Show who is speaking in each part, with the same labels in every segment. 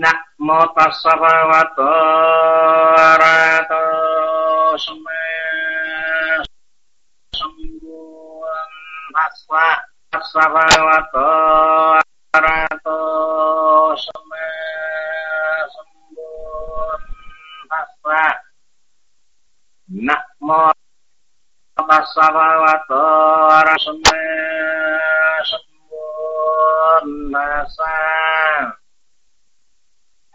Speaker 1: nak mata sarawato rato sembuhan aswa paswa sarawato rato sema sembuhan paswa nak mata sarawato rato sema sembuhan paswa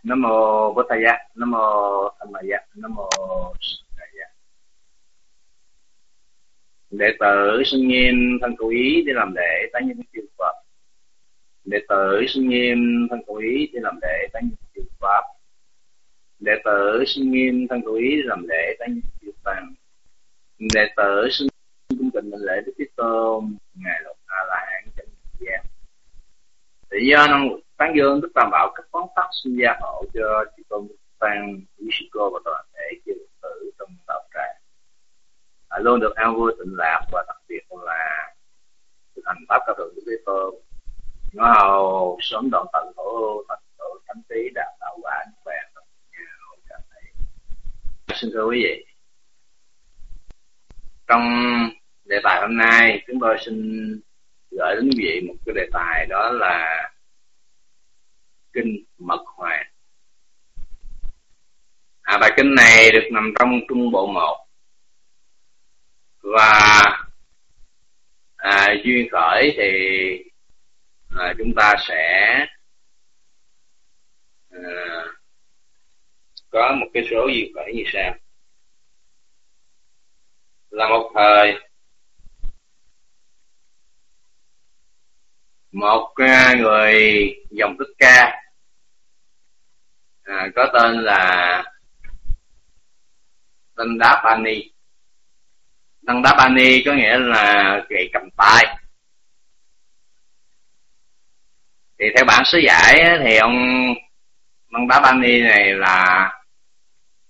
Speaker 1: Nam mô bồ Tát Giá, Nam mô Tham Ma Giá, Nam mô Sa Đệ tử sinh nghiêm thân cầu ý để làm lễ tái nhân chư Phật. Đệ tử sinh nghiêm thân cầu ý để làm lễ tái nhân chư Pháp. Đệ tử sinh nghiêm thân cầu ý để làm lễ tái nhân chư Tăng. Đệ tử sinh cung kính lễ Đức Thế Tôn, ngài lộc A La Hán chân giác thì do năng lực tán dương đức tam bảo các phóng tác sinh gia hộ cho chị tôn tăng quý sư cô và toàn thể chư tử trong đạo tràng. À, luôn được an vui tịnh lạc và đặc biệt là thực hành pháp các thượng đức thế tôn ngõ hầu sớm đoạn tận khổ thành tổ thánh trí đạt đạo quả như vậy cảm xin thưa quý vị. Trong đề tài hôm nay chúng tôi xin gửi đến quý vị một cái đề tài đó là kinh mật hoàng. À, bài kinh này được nằm trong trung bộ một. Và à, duyên khởi thì à, chúng ta sẽ à, có một cái số duyên khởi như sau. Là một thời một à, người dòng Đức ca. À, có tên là Tân Đá Ani, Tân Đá Ani có nghĩa là gậy cầm tay. Thì theo bản sứ giải thì ông Tân Đá Ani này là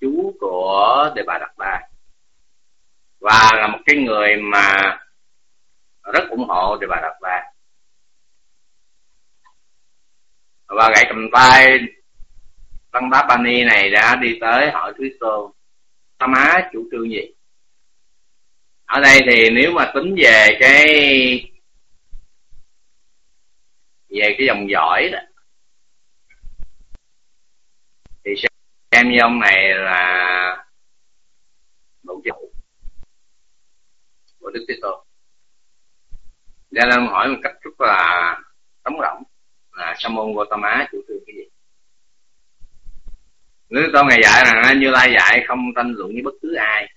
Speaker 1: chú của Đề Bà Đạt Bà. Và là một cái người mà rất ủng hộ Đề Bà Đạt Bà. Và gãy cầm tay Tăng Bá Bani này đã đi tới hỏi Thúy sô Tam Á chủ trương gì? Ở đây thì nếu mà tính về cái về cái dòng dõi đó, thì xem như ông này là độ chủ của Đức Thế Tôn. Cho nên hỏi một cách rất là trống rỗng là sa môn Gautama chủ trương cái gì? Nếu tôi ngày dạy rằng như lai dạy không tranh luận với bất cứ ai.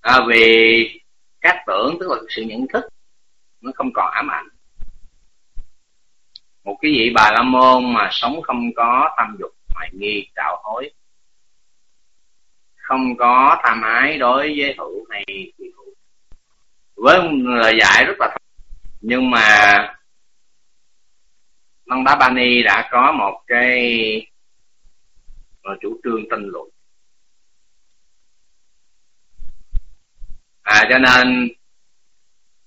Speaker 1: À, vì các tưởng tức là sự nhận thức nó không còn ám ảnh. Một cái vị bà la môn mà sống không có tham dục hoài nghi đạo hối không có tham ái đối với hữu hay kỳ hữu. Với lời dạy rất là thật nhưng mà Năng Đá Bani đã có một cái một chủ trương tranh luận à cho nên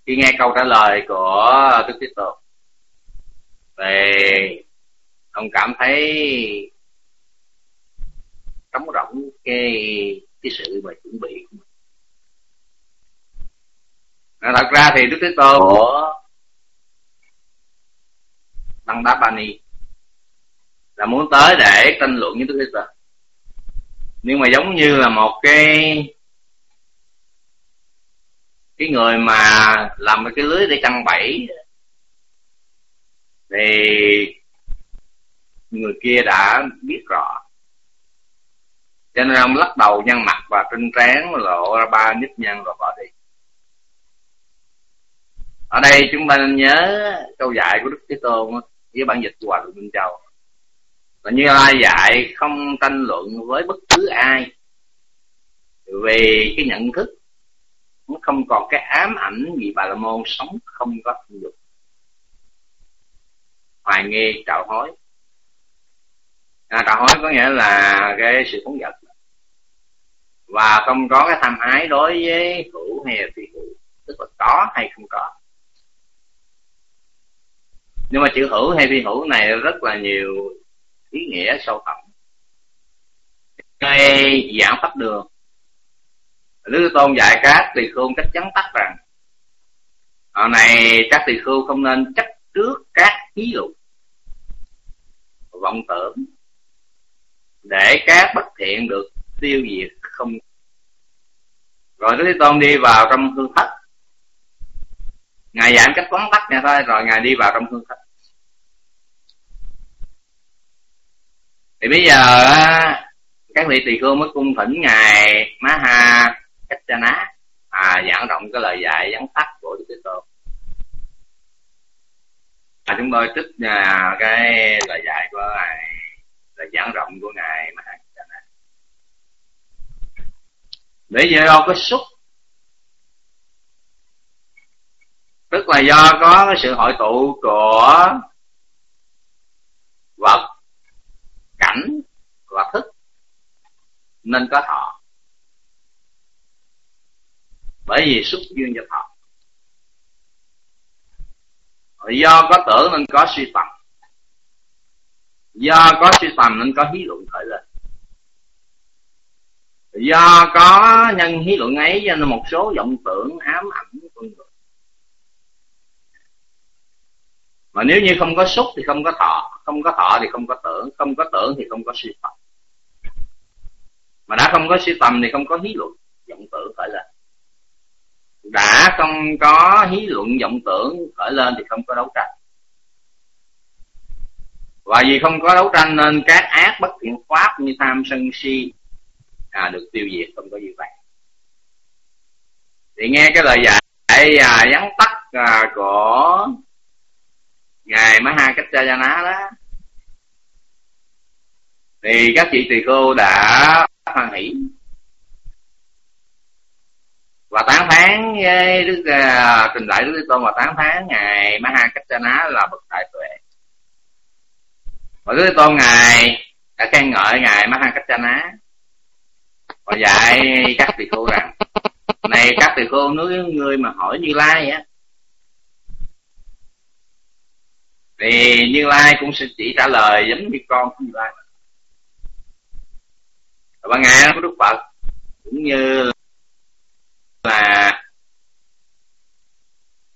Speaker 1: khi nghe câu trả lời của Đức Thế Tôn về ông cảm thấy trống rỗng cái cái sự mà chuẩn bị của mình. À, thật ra thì Đức Thế Tôn của tăng Đá Bani là muốn tới để tranh luận với Đức Thế Tôn. Nhưng mà giống như là một cái cái người mà làm cái lưới để căng bẫy thì người kia đã biết rõ. Cho nên ông lắc đầu nhăn mặt và trên trán lộ ra ba nhích nhăn rồi bỏ đi. Ở đây chúng ta nên nhớ câu dạy của đức thế tôn với bản dịch của hòa thượng minh châu. Và như lai dạy không tranh luận với bất cứ ai về cái nhận thức. Nó không còn cái ám ảnh gì bà la môn sống không có tình dục. Hoài nghi trạo hối. À, trạo hối có nghĩa là cái sự phóng dật. Và không có cái tham ái đối với hữu hay là phi hữu. Tức là có hay không có nhưng mà chữ hữu hay phi hữu này rất là nhiều ý nghĩa sâu thẳm. Ngay giảng pháp đường. Đức Tôn dạy các tỳ khưu cách chắn tắt rằng Ở này, các tỳ khưu không nên chấp trước các thí dụ, vọng tưởng, để các bất thiện được tiêu diệt không. Rồi Đức Thế Tôn đi vào trong hương thất. Ngài giảng cách quán tắt nha thôi, rồi ngài đi vào trong hương thất. Thì bây giờ các vị tỳ khưu mới cung thỉnh ngài má ha cách cha ná à giảng rộng cái lời dạy dẫn tắt của đức tỳ khưu à, chúng tôi trích à, cái lời dạy của ngài lời giảng rộng của ngài má ha cha ná. Để do có xúc. Tức là do có cái sự hội tụ của vật cảnh và thức nên có thọ. Bởi vì xúc duyên cho thọ do có tưởng nên có suy tầm. Do có suy tầm nên có hí luận khởi lên. Do có nhân hí luận ấy cho nên một số vọng tưởng ám ảnh con người. Mà nếu như không có xúc thì không có thọ, không có thọ thì không có tưởng, không có tưởng thì không có suy tầm mà đã không có suy tầm thì không có hí luận vọng tưởng khởi lên. Đã không có hí luận vọng tưởng khởi lên thì không có đấu tranh. Và vì không có đấu tranh nên các ác bất thiện pháp như tham sân si à, được tiêu diệt không có gì vậy thì nghe cái lời dạy à, vắn tắt à, của ngài Maha Kaccayana đó thì các chị tỳ cô đã hoan hỷ. Và tán thán với đức uh, trình đại đức tôn và tán thán ngài Maha Ná là bậc đại tuệ. Và đức tôn ngài đã khen ngợi ngài Maha Ná và dạy các tỳ khưu rằng này các tỳ khưu nếu người mà hỏi như lai á thì như lai cũng sẽ chỉ trả lời giống như con của như lai và ngài của đức phật cũng như là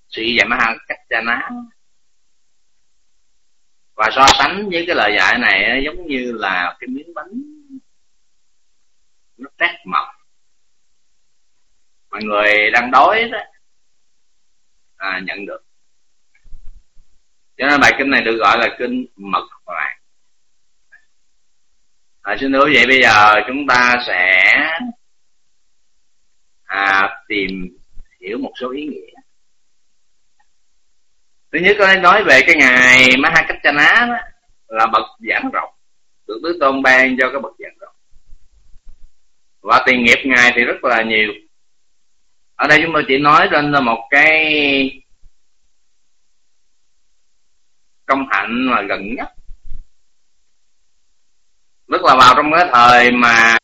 Speaker 1: sự dạy ma cách cha ná. Và so sánh với cái lời dạy này giống như là cái miếng bánh nó trát mập mà người đang đói đó à, nhận được. Cho nên bài kinh này được gọi là kinh mật à, xin thưa vậy bây giờ chúng ta sẽ à, tìm hiểu một số ý nghĩa. Thứ nhất có nói về cái ngày Mahakachana đó là bậc giảng rộng. Được tứ tôn ban cho cái bậc giảng rộng. Và tiền nghiệp ngài thì rất là nhiều. Ở đây chúng tôi chỉ nói lên là một cái công hạnh mà gần nhất tức là vào trong cái thời mà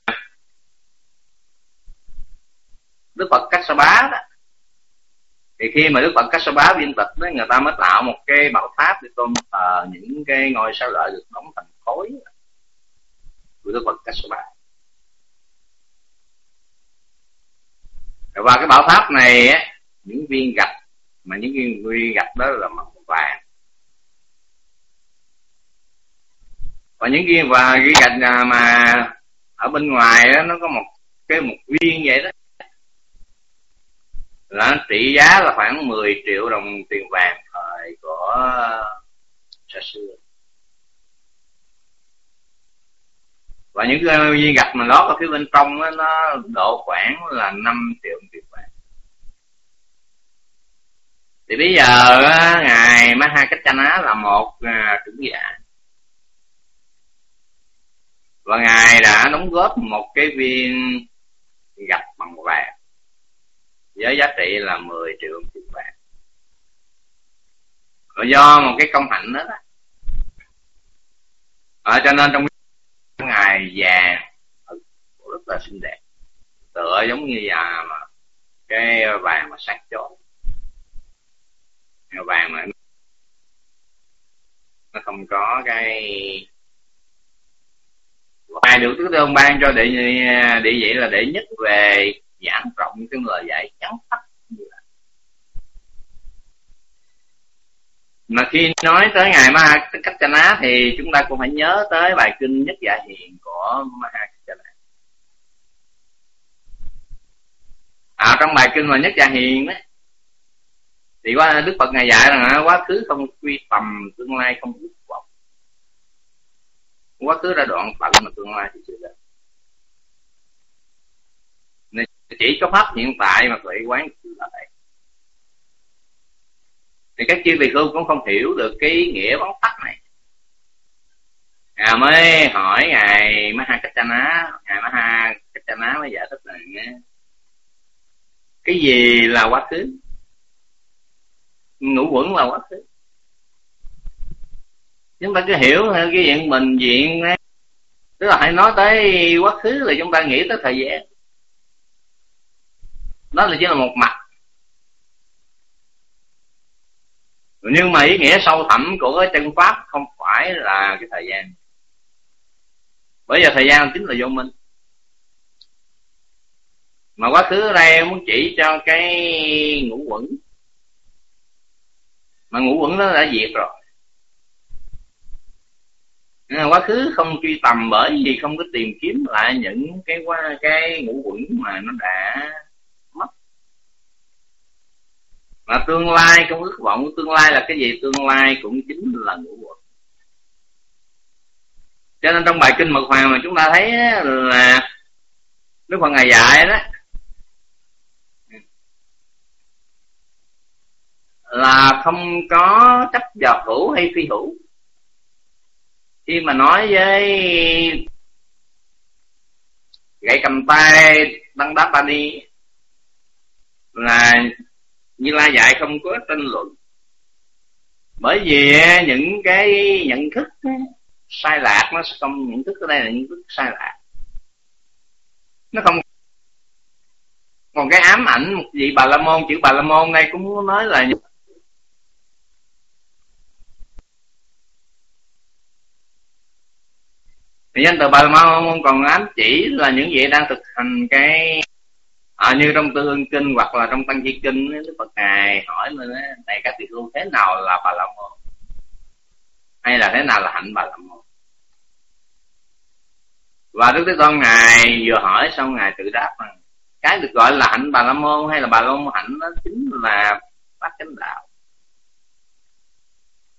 Speaker 1: Đức Phật Cách Sa Bá đó. Thì khi mà Đức Phật Cách Sa Bá viên tịch đó, người ta mới tạo một cái bảo tháp để tôn thờ những cái ngôi sao lợi được đóng thành khối của Đức Phật Cách Sa Bá. Và cái bảo tháp này á những viên gạch mà những viên, viên gạch đó là màu vàng. Và những viên và cái gạch à, mà ở bên ngoài đó nó có một cái một viên vậy đó. Là trị giá là khoảng 10 triệu đồng tiền vàng thời của xa xưa và những cái viên gạch mà lót ở phía bên trong đó, nó độ khoảng là 5 triệu tiền vàng. Thì bây giờ ngài Maha Cách là một à, trưởng giả và ngài đã đóng góp một cái viên gạch bằng vàng. Với giá trị là 10 triệu tiền vàng. Và do một cái công hạnh đó, đó. À, cho nên trong ngày vàng ừ, rất là xinh đẹp. Tựa giống như là mà cái vàng mà sắc chót vàng mà nó không có cái ngài được đức tôn ban cho đệ đệ vị là đệ nhất về giảng rộng cái lời dạy chắn tắt. Mà khi nói tới ngài Ma Cách Cha Ná thì chúng ta cũng phải nhớ tới bài kinh nhất dạ hiền của Ma Cách Ná à trong bài kinh mà nhất dạ hiền đó thì qua Đức Phật ngài dạy rằng quá khứ không quy tầm, tương lai không ước quá khứ đã đoạn phận mà tương lai thì chưa đến nên chỉ có pháp hiện tại mà tuệ quán là vậy thì các chư vị khưu cũng không hiểu được cái nghĩa bóng tắt này. À mới hỏi ngài Maha Kachana ngài Maha Kachana mới giải thích rằng cái gì là quá khứ? Ngũ quẩn là quá khứ chúng ta cứ hiểu cái diện mình diện tức là hãy nói tới quá khứ là chúng ta nghĩ tới thời gian. Đó là chỉ là một mặt. Nhưng mà ý nghĩa sâu thẳm của cái chân pháp không phải là cái thời gian. Bởi giờ thời gian chính là vô minh. Mà quá khứ ở đây muốn chỉ cho cái ngũ quẩn. Mà ngũ quẩn nó đã diệt rồi quá khứ không truy tầm bởi vì không có tìm kiếm lại những cái qua, cái ngũ quẩn mà nó đã mất. Và tương lai không ước vọng tương lai là cái gì? Tương lai cũng chính là ngũ quẩn. Cho nên trong bài kinh mật hoàng mà chúng ta thấy là đức phật ngài dạy đó, là không có chấp vào hữu hay phi hữu khi mà nói với gãy cầm tay đăng đáp ba đi là như la dạy không có tranh luận. Bởi vì những cái nhận thức sai lạc nó không, nhận thức ở đây là nhận thức sai lạc. Nó không còn cái ám ảnh một vị bà la môn, chữ bà la môn đây cũng nói là thì danh từ bà la môn còn ám chỉ là những vị đang thực hành cái à, như trong tư hương kinh hoặc là trong tăng chi kinh đức phật ngài hỏi mình này các vị tu thế nào là bà la môn? Hay là thế nào là hạnh bà la môn? Và đức thế tôn ngài vừa hỏi xong ngài tự đáp rằng cái được gọi là hạnh bà la môn hay là bà la môn hạnh đó chính là bát chánh đạo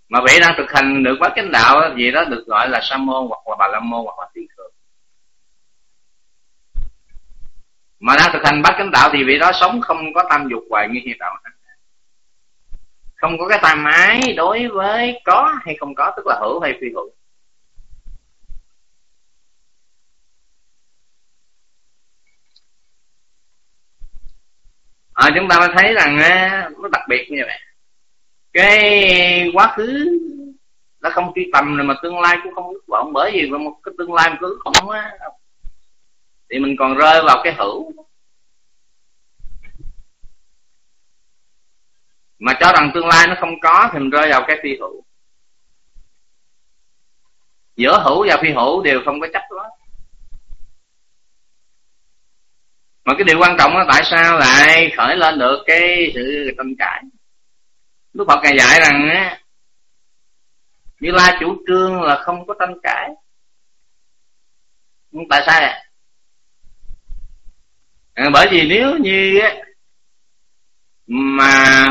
Speaker 1: mà vị đang thực hành được bát chánh đạo gì đó được gọi là sa môn hoặc là bà la môn hoặc là tỳ khưu mà đang thực hành bát chánh đạo thì vị đó sống không có tam dục hoài như hiện đạo. Không có cái tam ái đối với có hay không có tức là hữu hay phi hữu. À, chúng ta mới thấy rằng nó đặc biệt như vậy cái quá khứ nó không truy tầm rồi mà tương lai cũng không ước vọng. Bởi vì một cái tương lai cứ không á, thì mình còn rơi vào cái hữu. Mà cho rằng tương lai nó không có thì mình rơi vào cái phi hữu. Giữa hữu và phi hữu đều không có chấp đó mà cái điều quan trọng là tại sao lại khởi lên được cái sự tranh cãi Đức Phật ngài dạy rằng á Như La chủ trương là không có tranh cãi Nhưng tại sao vậy? À, bởi vì nếu như á mà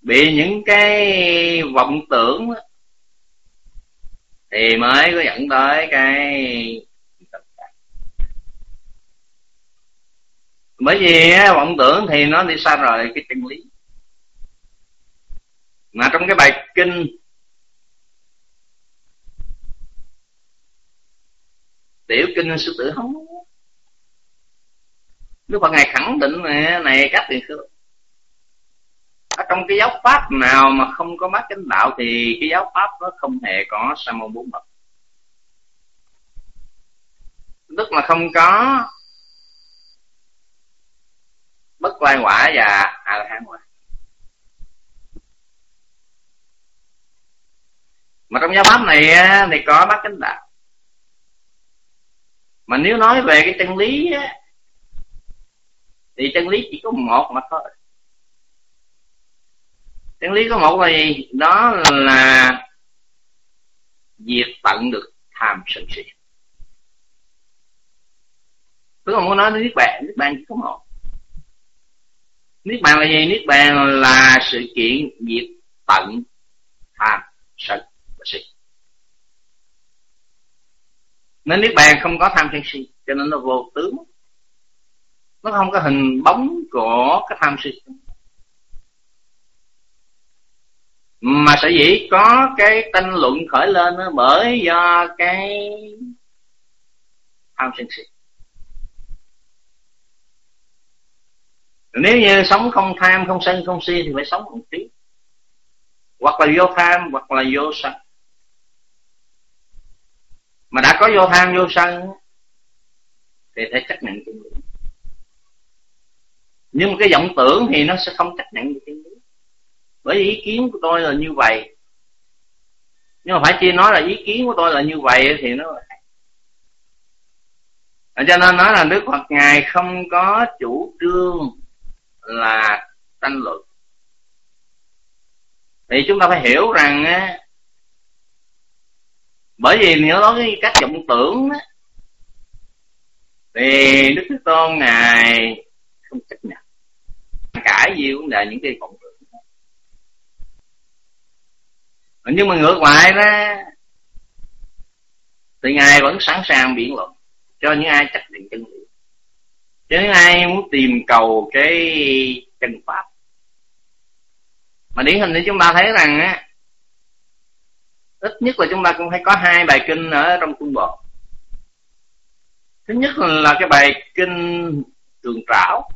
Speaker 1: bị những cái vọng tưởng thì mới có dẫn tới cái bởi vì vọng tưởng thì nó đi xa rời cái chân lý. Mà trong cái bài kinh tiểu kinh sư tử hống Đức Phật ngài khẳng định này, này các tiền khước ở trong cái giáo pháp nào mà không có bát chánh đạo thì cái giáo pháp nó không hề có sa môn bốn bậc. Tức là không có bất lai quả và a la hán quả mà trong giáo pháp này thì có bát chánh đạo. Mà nếu nói về cái chân lý á, thì chân lý chỉ có một mà thôi. Chân lý có một là gì? Đó là diệt tận được tham sân si. Tôi không muốn nói đến niết bàn niết bàn chỉ có một niết bàn là gì? Niết bàn là sự kiện diệt tận tham sân và si. Nên niết bàn không có tham sân si, cho nên nó vô tướng. Nó không có hình bóng của cái tham si. Mà sở dĩ có cái tranh luận khởi lên đó bởi do cái tham sân si. Nếu như sống không tham, không sân, không si thì phải sống một tí. Hoặc là vô tham, hoặc là vô sân. Mà đã có vô tham, vô sân, thì phải chấp nhận chân lý nhưng mà cái vọng tưởng thì nó sẽ không chấp nhận được chân lý bởi vì ý kiến của tôi là như vậy. Nhưng mà phải chia nói là ý kiến của tôi là như vậy thì nó cho nên nói là đức phật ngài không có chủ trương là tranh luận thì chúng ta phải hiểu rằng á, bởi vì nếu nói cái cách vọng tưởng á, thì đức thế tôn ngài không chấp nhận cãi gì cũng là những cái vọng tưởng. Nhưng mà ngược lại đó, thì ngài vẫn sẵn sàng biện luận cho những ai chấp định chân lý cho nên ai muốn tìm cầu cái chân pháp? Mà điển hình thì chúng ta thấy rằng á, ít nhất là chúng ta cũng phải có hai bài kinh ở trong cung bộ. Thứ nhất là cái bài kinh trường trảo.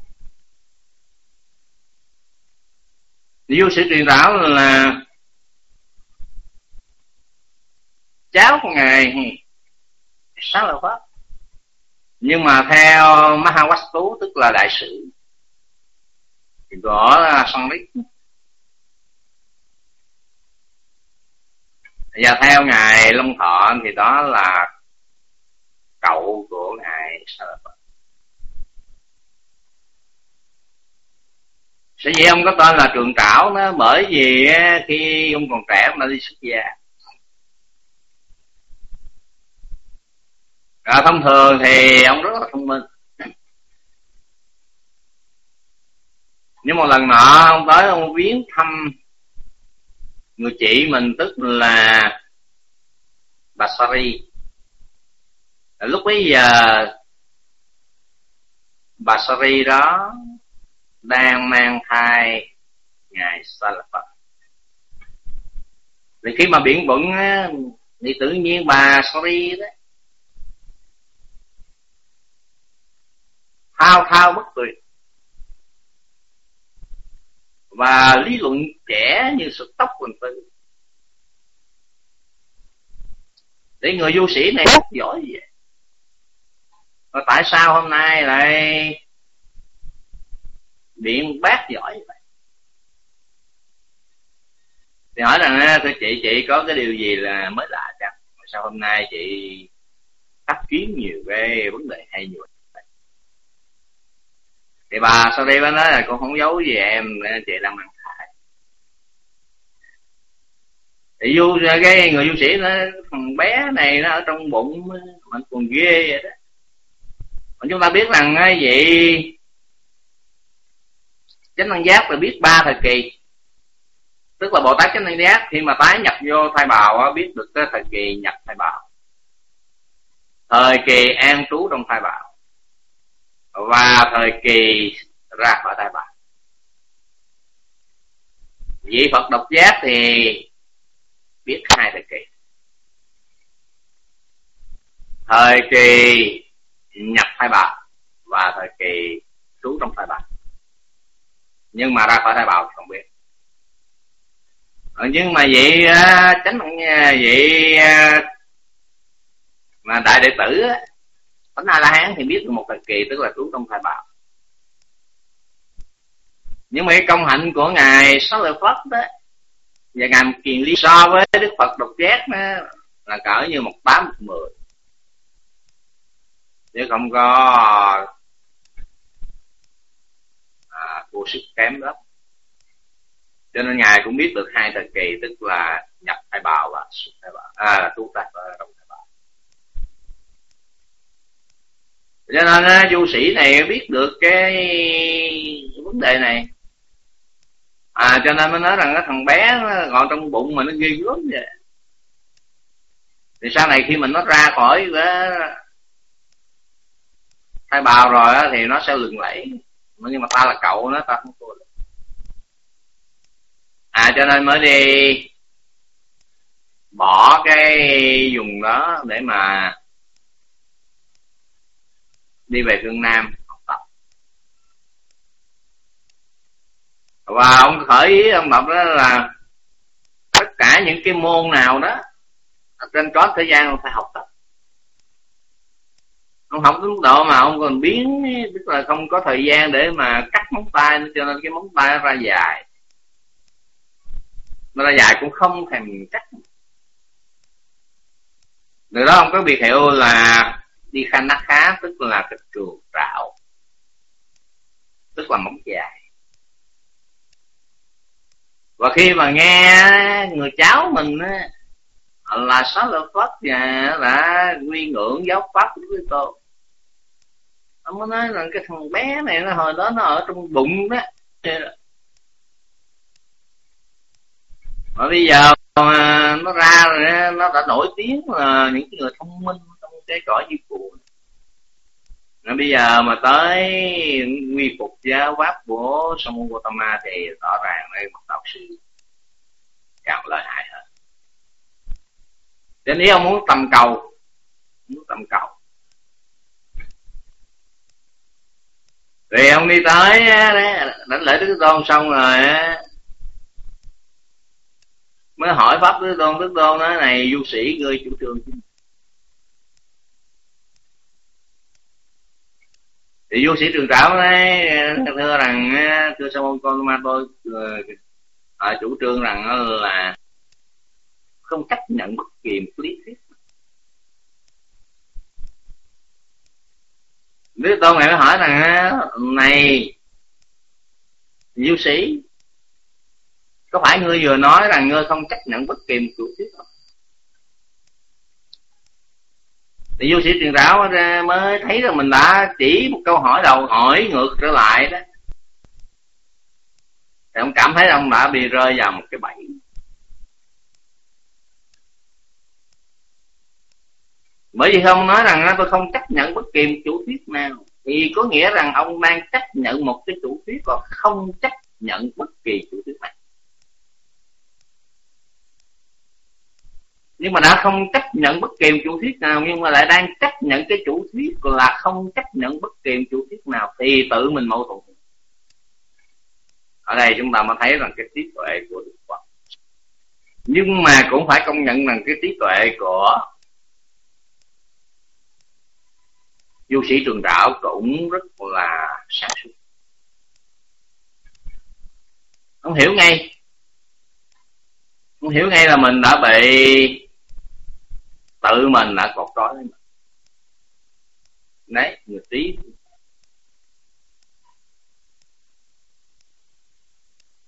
Speaker 1: Vua sĩ truyền trảo là cháu của ngài sáng lập pháp nhưng mà theo Mahawastu tức là đại sự, thì có là Sanrit và theo ngài Long Thọ thì đó là cậu của ngài Sarapa sở dĩ ông có tên là trường trảo đó bởi vì khi ông còn trẻ ông đã đi xuất gia. À, thông thường thì ông rất là thông minh. Nhưng một lần nọ ông tới ông viếng thăm người chị mình tức là bà Sari. À, lúc bấy giờ bà Sari đó đang mang thai ngài Phật thì khi mà biển bận thì tự nhiên bà Sari đó thao thao bất tuyệt và lý luận trẻ như sụt tóc quần tư để người du sĩ này rất giỏi vậy. Và tại sao hôm nay lại điện bác giỏi vậy? Thì hỏi rằng thưa chị chị có cái điều gì là mới lạ chăng? Sao hôm nay chị phát kiến nhiều cái vấn đề hay nhiều thì bà sau đây bà nói là con không giấu gì em chị đang mang thai thì du cái người du sĩ nó thằng bé này nó ở trong bụng mình còn ghê vậy đó. Mà chúng ta biết rằng vậy chánh năng giác là biết ba thời kỳ. Tức là bồ tát chánh năng giác, khi mà tái nhập vô thai bào biết được cái thời kỳ nhập thai bào. Thời kỳ an trú trong thai bào và thời kỳ ra khỏi thai bào vị phật độc giác thì biết hai thời kỳ. Thời kỳ nhập thai bào và thời kỳ trú trong thai bào. Nhưng mà ra khỏi thai bào thì không biết. Ờ, nhưng mà vậy tránh vậy mà đại đệ tử Thánh A La Hán thì biết được một thời kỳ tức là trú trong thai bào nhưng mà cái công hạnh của ngài sáu lợi phất đó và ngài kiền lý so với đức phật độc giác đó là cỡ như một tám một mười. Chứ không có à, của sức kém đó. Cho nên ngài cũng biết được hai thời kỳ tức là nhập thai bào và xuất thai bào à là tu và thai bào cho nên du sĩ này biết được cái vấn đề này. À cho nên mới nói rằng cái thằng bé nó còn trong bụng mà nó ghê gớm vậy. Thì sau này khi mình nó ra khỏi cái thai bào rồi á, thì nó sẽ lừng lẫy. Nhưng mà ta là cậu nó ta không thua được. À cho nên mới đi bỏ cái dùng đó để mà đi về phương nam học tập. Và ông khởi ý ông đọc đó là tất cả những cái môn nào đó trên có thời gian ông phải học tập. Ông học đến mức độ mà ông còn biến, tức là không có thời gian để mà cắt móng tay, cho nên cái móng tay nó ra dài. Nó ra dài cũng không thèm cắt. Từ đó ông có biệt hiệu là đi khanh nát khá, tức là cái trường trạo. Tức là móng dài. Và khi mà nghe người cháu mình á, là xóa lợi phất và là quy ngưỡng giáo pháp của Đức Tô ông mới nói rằng cái thằng bé này nó hồi đó nó ở trong bụng đó. Mà bây giờ mà nó ra rồi nó đã nổi tiếng là những người thông minh sẽ cái cõi di nó bây giờ mà tới quy phục giáo pháp của sông Gautama thì rõ ràng đây một đạo sư càng lợi hại hơn. Cho nếu ông muốn tầm cầu muốn tầm cầu. Thì ông đi tới đánh lễ đức tôn xong rồi mới hỏi pháp đức tôn đức tôn nói, này, du sĩ người chủ trương chứ thì vô sĩ trường trảo đấy thưa rằng thưa sa môn con ma tôi à, ờ, ờ, chủ trương rằng là không chấp nhận bất kỳ một lý thuyết. Đức Tôn này mới hỏi rằng này du sĩ có phải ngươi vừa nói rằng ngươi không chấp nhận bất kỳ một chủ thuyết không? Thì vô sĩ truyền giáo mới thấy rằng mình đã chỉ một câu hỏi đầu hỏi ngược trở lại đó. Thì ông cảm thấy ông đã bị rơi vào một cái bẫy. Bởi vì không nói rằng tôi không chấp nhận bất kỳ một chủ thuyết nào, thì có nghĩa rằng ông đang chấp nhận một cái chủ thuyết và không chấp nhận bất kỳ chủ thuyết nào. Nhưng mà đã không chấp nhận bất kỳ một chủ thuyết nào, nhưng mà lại đang chấp nhận cái chủ thuyết là không chấp nhận bất kỳ một chủ thuyết nào, thì tự mình mâu thuẫn. Ở đây chúng ta mới thấy rằng cái trí tuệ của Đức Phật. Nhưng mà cũng phải công nhận rằng cái trí tuệ của du sĩ trường đạo cũng rất là sáng suốt. Không hiểu ngay. Không hiểu ngay là mình đã bị tự mình đã cột trói mình. Đấy người tí.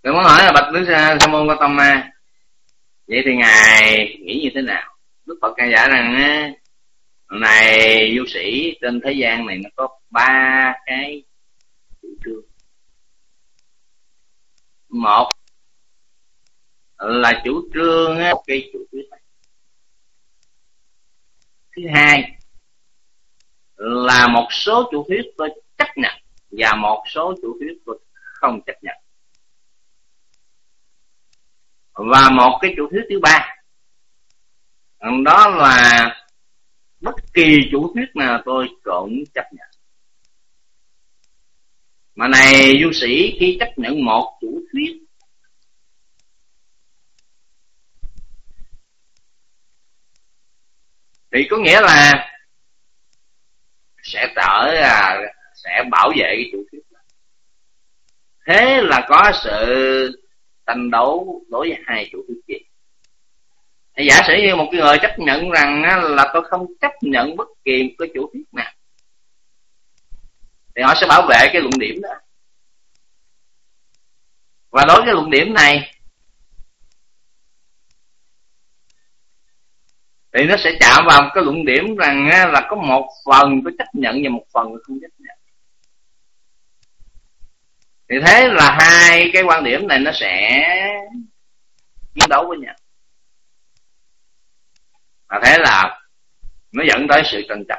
Speaker 1: Tôi muốn hỏi là Bạch Đức Sa Môn Gautama à, Vậy thì Ngài nghĩ như thế nào? Đức Phật ca giả rằng này du sĩ trên thế gian này nó có ba cái chủ trương. Một là chủ trương cái chủ trương thứ hai là một số chủ thuyết tôi chấp nhận và một số chủ thuyết tôi không chấp nhận. Và một cái chủ thuyết thứ ba, đó là bất kỳ chủ thuyết nào tôi cũng chấp nhận. Mà này, du sĩ khi chấp nhận một chủ thuyết thì có nghĩa là sẽ trở à, sẽ bảo vệ cái chủ thuyết đó. thế là có sự tranh đấu đối với hai chủ thuyết kia giả sử như một cái người chấp nhận rằng là tôi không chấp nhận bất kỳ một cái chủ thuyết nào, thì họ sẽ bảo vệ cái luận điểm đó và đối với cái luận điểm này thì nó sẽ chạm vào cái luận điểm rằng là có một phần có chấp nhận và một phần không chấp nhận. Thì thế là hai cái quan điểm này nó sẽ chiến đấu với nhau. Và thế là nó dẫn tới sự tranh chấp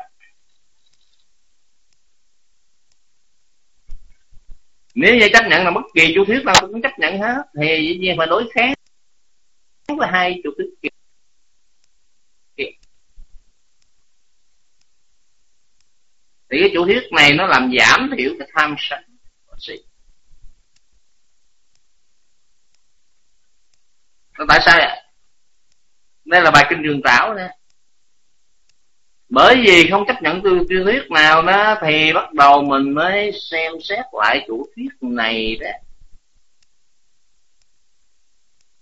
Speaker 1: nếu như chấp nhận là bất kỳ chủ thuyết nào cũng chấp nhận hết, thì dĩ nhiên phải đối kháng với hai chủ thuyết kia. Thì cái chủ thuyết này nó làm giảm thiểu cái tham sân si. Tại sao vậy? Đây là bài kinh trường tảo nè. Bởi vì không chấp nhận tư tiêu thuyết nào đó thì bắt đầu mình mới xem xét lại chủ thuyết này đó.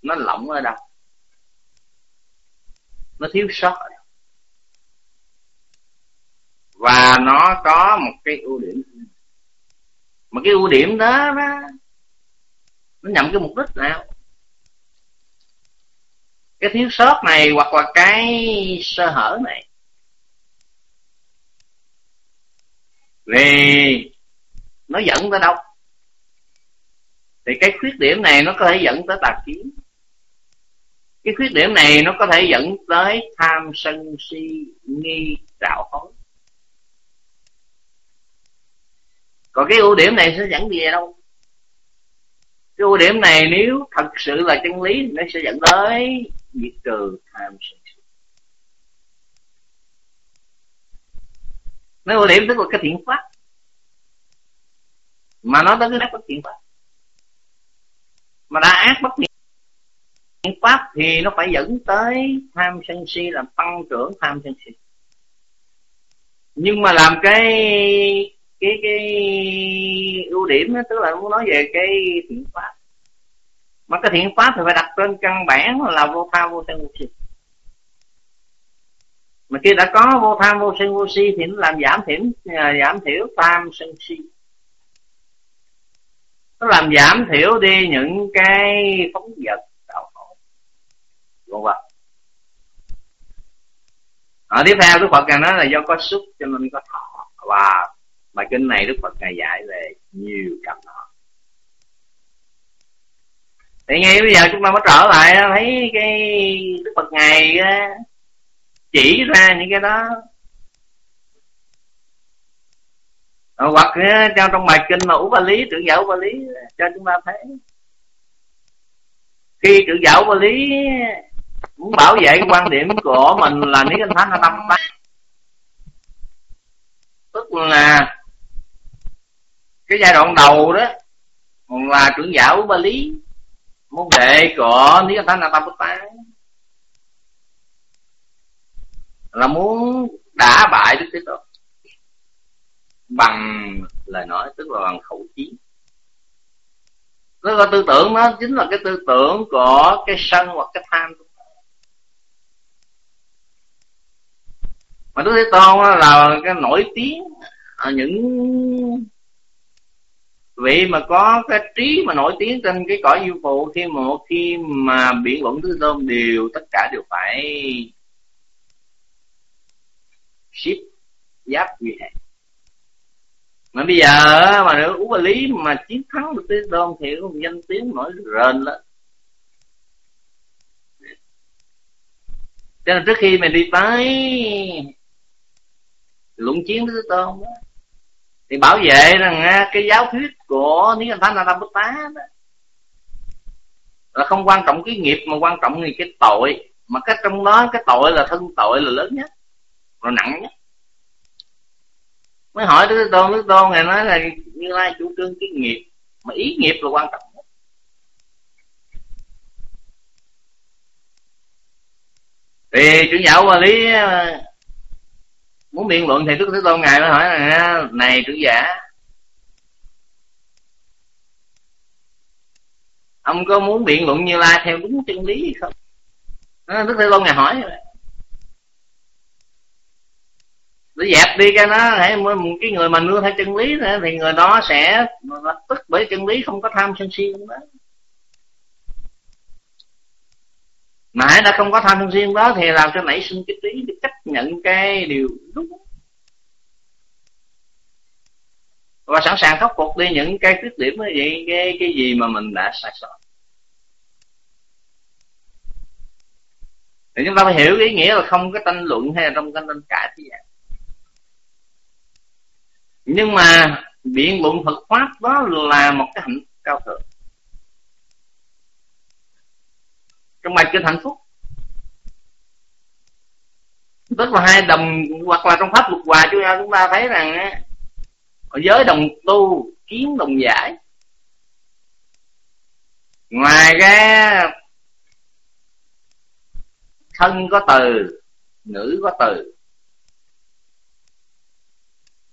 Speaker 1: Nó lỏng ở đâu? Nó thiếu sót ở đâu? Và nó có một cái ưu điểm. Mà cái ưu điểm đó nó nó nhằm cái mục đích nào? Cái thiếu sót này hoặc là cái sơ hở này. Vì nó dẫn tới đâu? Thì cái khuyết điểm này nó có thể dẫn tới tà kiến. Cái khuyết điểm này nó có thể dẫn tới tham sân si, nghi đạo hối còn cái ưu điểm này sẽ dẫn về đâu? Cái ưu điểm này nếu thật sự là chân lý, nó sẽ dẫn tới diệt trừ tham sân si. Nó ưu điểm tức là cái thiện pháp. Mà nó tới cái ác bất thiện pháp. Mà đã ác bất thiện pháp thì nó phải dẫn tới tham sân si, làm tăng trưởng tham sân si. Nhưng mà làm cái cái cái ưu điểm đó, tức là muốn nói về cái thiện pháp. Mà cái thiện pháp thì phải đặt trên căn bản là vô tham vô sân vô si. Mà khi đã có vô tham vô sân vô si thì nó làm giảm thiểu à, giảm thiểu tham sân si. Nó làm giảm thiểu đi những cái phóng vật đạo khổ. Vân vân ở tiếp theo đức phật ngài nói là do có xúc cho nên có thọ. Và bài kinh này đức phật ngài dạy về nhiều cặp nọ. Thì ngay bây giờ chúng ta mới trở lại, thấy cái đức phật ngài chỉ ra những cái đó. Ờ, hoặc trong trong bài kinh mà ú ba lý trưởng giả ú ba lý cho chúng ta thấy. Khi trưởng giả ú ba lý muốn bảo vệ cái quan điểm của mình là nếu anh thánh là năm tức là cái giai đoạn đầu đó là trưởng giả của ba lý môn đệ của lý anh thánh là tam bát tán là muốn đả bại đức thế tôn. Bằng lời nói, tức là bằng khẩu chiến tức là tư tưởng nó chính là cái tư tưởng của cái sân hoặc cái tham. Mà đức thế tôn là cái nổi tiếng ở những vị mà có cái trí mà nổi tiếng trên cái cõi diêu phụ khi mà khi mà biện luận thứ tôn đều tất cả đều phải ship giáp quy hệ mà bây giờ mà nếu uống lý mà chiến thắng được tới tôn thì cũng danh tiếng nổi rền lên. Cho nên trước khi mình đi tới luận chiến với tôn đó, thì bảo vệ rằng à, cái giáo thuyết của Niết Bàn Thánh Tá đó, là không quan trọng cái nghiệp mà quan trọng thì cái tội, mà cái trong đó cái tội là thân tội là lớn nhất, là nặng nhất. Mới hỏi đức tôn đức tôn này nói là như lai chủ trương cái nghiệp, mà ý nghiệp là quan trọng nhất. Thì chủ giáo và lý à, muốn biện luận thì đức thế tôn ngài mới hỏi là à, này Trưởng giả, ông có muốn biện luận như lai theo đúng chân lý hay không? Đức thế tôn ngài hỏi. Vậy để dẹp đi cái nó hãy cái người mà nương theo chân lý thì người đó sẽ lập tức bởi chân lý, không có tham sân si đó mà hãy đã không có tham sân riêng đó thì làm cho nảy sinh cái trí để chấp nhận cái điều đúng. Và sẵn sàng khắc phục đi những cái khuyết điểm như vậy cái cái gì mà mình đã sai sót. Thì chúng ta phải hiểu ý nghĩa là không có tranh luận hay là trong cái tranh cãi thế vậy nhưng mà biện luận Phật pháp đó là một cái hạnh cao thượng. Trong bài kinh hạnh phúc. Tức là hai đồng hoặc là trong pháp luật hòa chúng ta chúng ta thấy rằng ở giới đồng tu, kiến đồng giải. Ngoài ra, thân có từ ngữ có từ.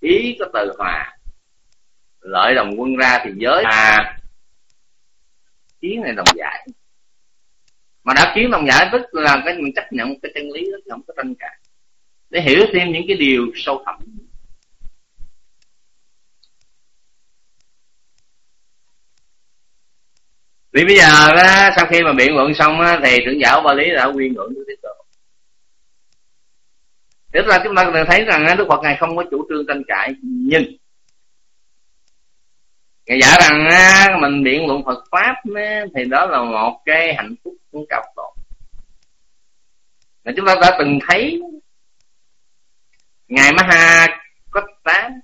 Speaker 1: Ý có từ hòa. Lợi đồng quân ra thì giới mà kiến này đồng giải mà đã kiến đồng giải dạ tức là cái mình chấp nhận cái chân lý đó không có tranh cãi. Để hiểu thêm những cái điều sâu thẳm. Vì bây giờ đó, sau khi mà biện luận xong á, thì trưởng giáo ba lý đã quy ngưỡng đức tiếp tục tức là chúng ta thấy rằng đức phật ngài không có chủ trương tranh cãi nhưng ngài giả rằng mình biện luận phật pháp thì đó là một cái hạnh phúc cũng cao độ mà chúng ta đã từng thấy ngài maha có tán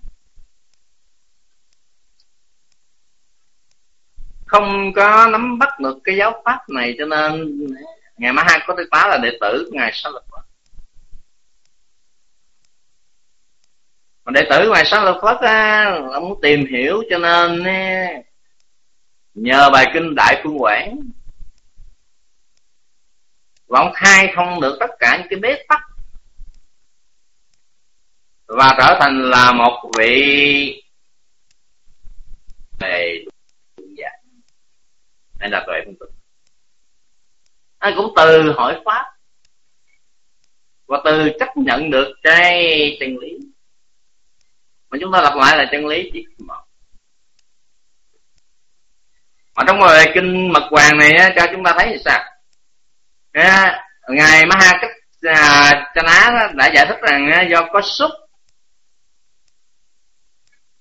Speaker 1: không có nắm bắt được cái giáo pháp này cho nên ngài Maha có thể tá là đệ tử của ngài Sa Lợi Phật. Mà đệ tử ngài Sa Lợi Phật á, ông muốn tìm hiểu cho nên, nhờ bài kinh Đại Phương Quảng và ông khai thông được tất cả những cái bế tắc. Và trở thành là một vị về hay là tuệ phân tích anh cũng từ hỏi pháp. Và từ chấp nhận được cái chân lý. Mà chúng ta lặp lại là chân lý chỉ một. Mà trong bài kinh mật hoàng này á, cho chúng ta thấy sao? À, ngài maha cách à, chana đã giải thích rằng à, do có xúc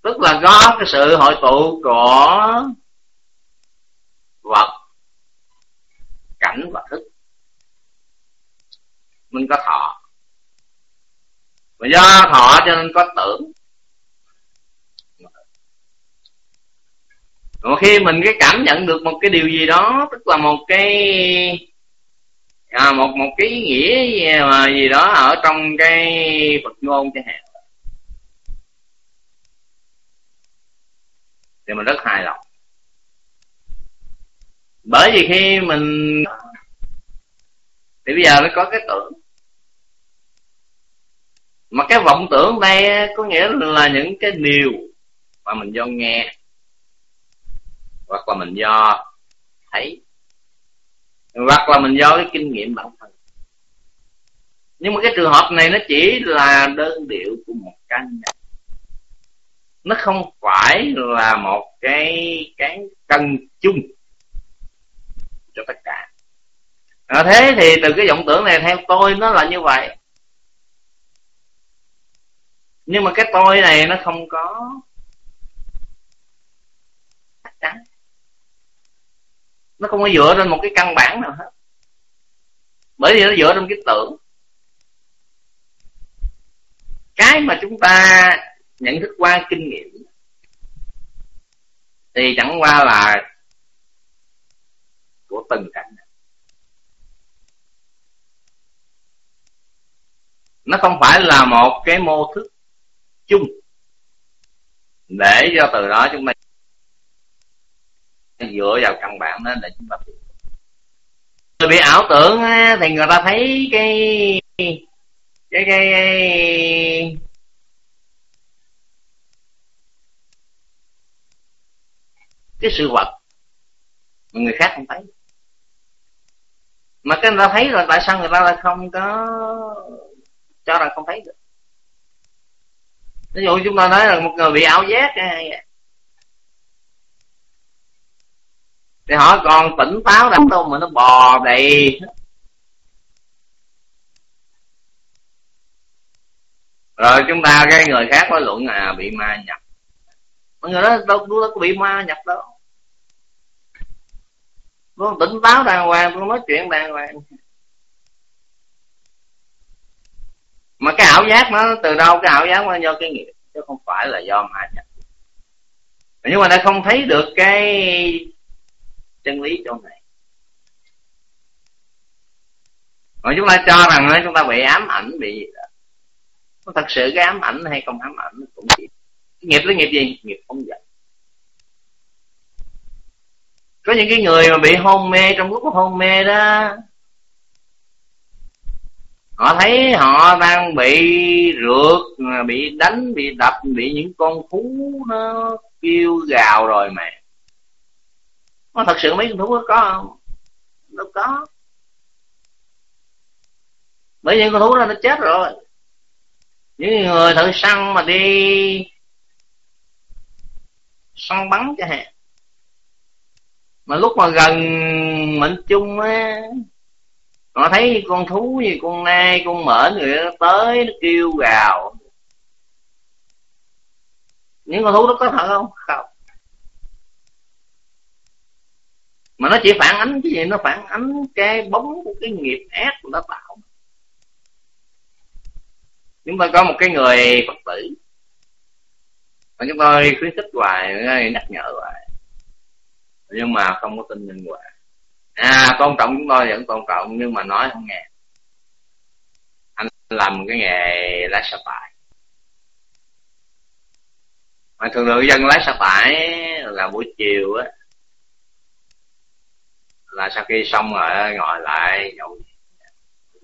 Speaker 1: tức là có cái sự hội tụ của vật cảnh và thức. Mình có thọ. Và do thọ cho nên có tưởng. Còn khi mình cái cảm nhận được một cái điều gì đó tức là một cái à, một một cái ý nghĩa gì, gì đó ở trong cái Phật ngôn chẳng hạn. Thì mình rất hài lòng. Bởi vì khi mình thì bây giờ mới có cái tưởng. Mà cái vọng tưởng đây có nghĩa là những cái điều mà mình do nghe hoặc là mình do thấy hoặc là mình do cái kinh nghiệm bản thân. Nhưng mà cái trường hợp này nó chỉ là đơn điệu của một căn nhà. Nó không phải là một cái cái cân chung cho tất cả. À, thế thì từ cái vọng tưởng này theo tôi nó là như vậy. Nhưng mà cái tôi này nó không có chắc chắn nó không có dựa trên một cái căn bản nào hết. Bởi vì nó dựa trên cái tưởng. Cái mà chúng ta nhận thức qua kinh nghiệm thì chẳng qua là của từng cảnh. Nó không phải là một cái mô thức chung để cho từ đó chúng ta dựa vào căn bản đó là chúng ta người bị ảo tưởng thì người ta thấy cái cái cái, cái sự vật mà người khác không thấy. Mà cái người ta thấy rồi tại sao người ta lại không có cho rằng không thấy được? Ví dụ chúng ta nói là một người bị ảo giác thì họ còn tỉnh táo lắm đâu mà nó bò đầy rồi chúng ta cái người khác nói luận à bị ma nhập. Mọi người đó đâu, đâu có bị ma nhập đâu. Con tỉnh táo đàng hoàng con nói chuyện đàng hoàng. Mà cái ảo giác nó từ đâu cái ảo giác nó do cái nghiệp chứ không phải là do ma nhập. Nhưng mà nó không thấy được cái chân lý chỗ này mà chúng ta cho rằng chúng ta bị ám ảnh, bị gì đó thật sự cái ám ảnh hay không ám ảnh cũng chỉ nghiệp là nghiệp gì? Nghiệp không giận. Có những cái người mà bị hôn mê, trong lúc hôn mê đó, họ thấy họ đang bị rượt bị đánh, bị đập, bị những con thú nó kêu gào rồi mà nó thật sự mấy con thú có không? Đâu có. Bởi những con thú đó nó chết rồi. Những người thợ săn mà đi săn bắn chẳng hạn. Mà lúc mà gần mệnh chung á, họ thấy con thú gì, con nai, con mởn người nó tới, nó kêu gào. Những con thú đó có thật không? Không. Mà nó chỉ phản ánh cái gì? Nó phản ánh cái bóng của cái nghiệp ác của nó tạo. Chúng ta có một cái người phật tử. Mà chúng tôi khuyến khích hoài, nhắc nhở hoài. Nhưng mà không có tin nhân quả à tôn trọng chúng tôi vẫn tôn trọng, nhưng mà nói không nghe. Anh làm cái nghề lái xe tải. Mà thường lượng dân lái xe tải là buổi chiều á là sau khi xong rồi ngồi lại nhậu.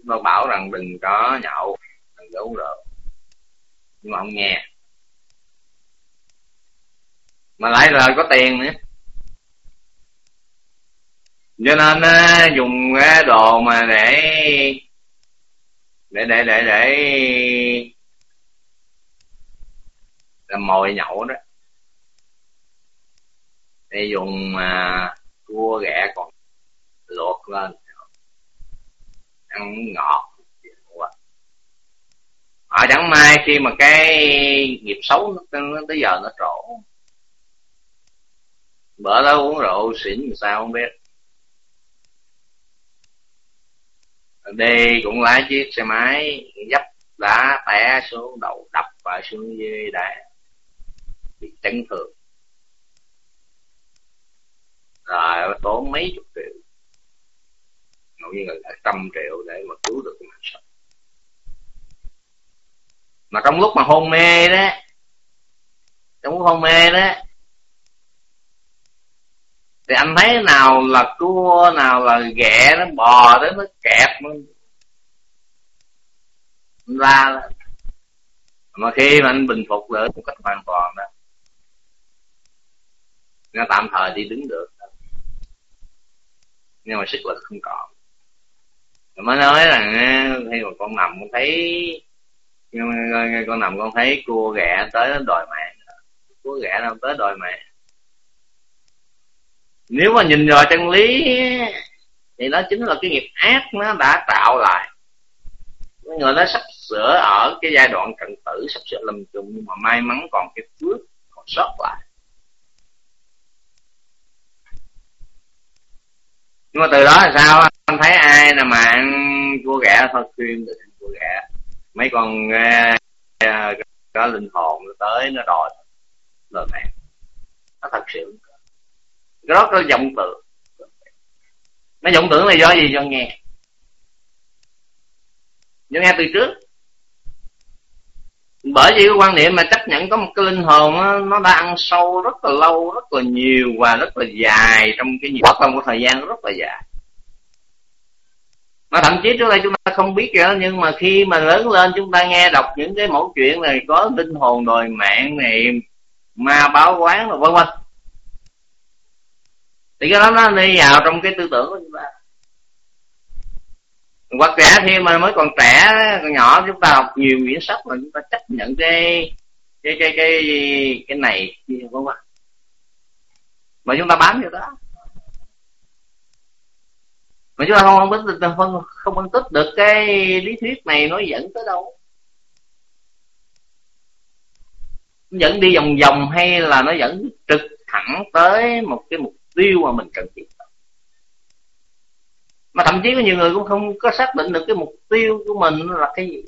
Speaker 1: Nó bảo rằng đừng có nhậu đừng có uống rượu. Nhưng mà không nghe. Mà lại là có tiền nữa. Cho nên á, dùng cái đồ mà để để để để để làm mồi nhậu đó. Để dùng mà cua ghẹ còn luộc lên. Ăn ngọt. Họ chẳng may khi mà cái nghiệp xấu nó, nó tới giờ nó trổ. Bữa đó uống rượu xỉn làm sao không biết. Đi cũng lái chiếc xe máy dấp đá té xuống đầu đập vào xuống dưới đá. Bị chấn thương. Rồi tốn mấy chục triệu ngẫu như là trăm triệu để mà cứu được mạng sống. Mà trong lúc mà hôn mê đó, trong lúc hôn mê đó, thì anh thấy nào là cua, nào là ghẹ, nó bò đến nó kẹp nó ra mà khi mà anh bình phục được một cách hoàn toàn đó, nó tạm thời đi đứng được. Nhưng mà sức lực không còn mới nói rằng khi mà con nằm con thấy con nằm con thấy cua ghẹ tới đòi mạng. Cua ghẹ đâu tới đòi mạng. Nếu mà nhìn vào chân lý thì đó chính là cái nghiệp ác nó đã tạo lại. Người đó sắp sửa ở cái giai đoạn cận tử, sắp sửa lâm chung nhưng mà may mắn còn cái phước còn sót lại. Nhưng mà từ đó là sao anh thấy ai là mà ăn cua ghẹ thôi khuyên được ăn cua ghẹ mấy con uh, có linh hồn nó tới nó đòi. Lời mẹ. Nó thật sự cái đó có vọng tưởng. Nó vọng tưởng là do gì cho nghe? Nhưng nghe từ trước bởi vì cái quan niệm mà chấp nhận có một cái linh hồn đó, nó đã ăn sâu rất là lâu rất là nhiều và rất là dài trong cái nhiều trong một thời gian rất là dài. Mà thậm chí trước đây chúng ta không biết kìa nhưng mà khi mà lớn lên chúng ta nghe đọc những cái mẫu chuyện này có linh hồn đòi mạng này ma báo quán rồi vân vân. Thì cái đó nó đi vào trong cái tư tưởng của chúng ta hoặc trẻ khi mà mới còn trẻ còn nhỏ chúng ta học nhiều quyển sách mà chúng ta chấp nhận cái cái cái cái cái này kia vân mà chúng ta bám vào đó. Mà chúng ta không phân tích không, không phân tích được cái lý thuyết này nó dẫn tới đâu. Dẫn đi vòng vòng hay là nó dẫn trực thẳng tới một cái mục tiêu mà mình cần thiết? Mà thậm chí có nhiều người cũng không có xác định được cái mục tiêu của mình là cái gì.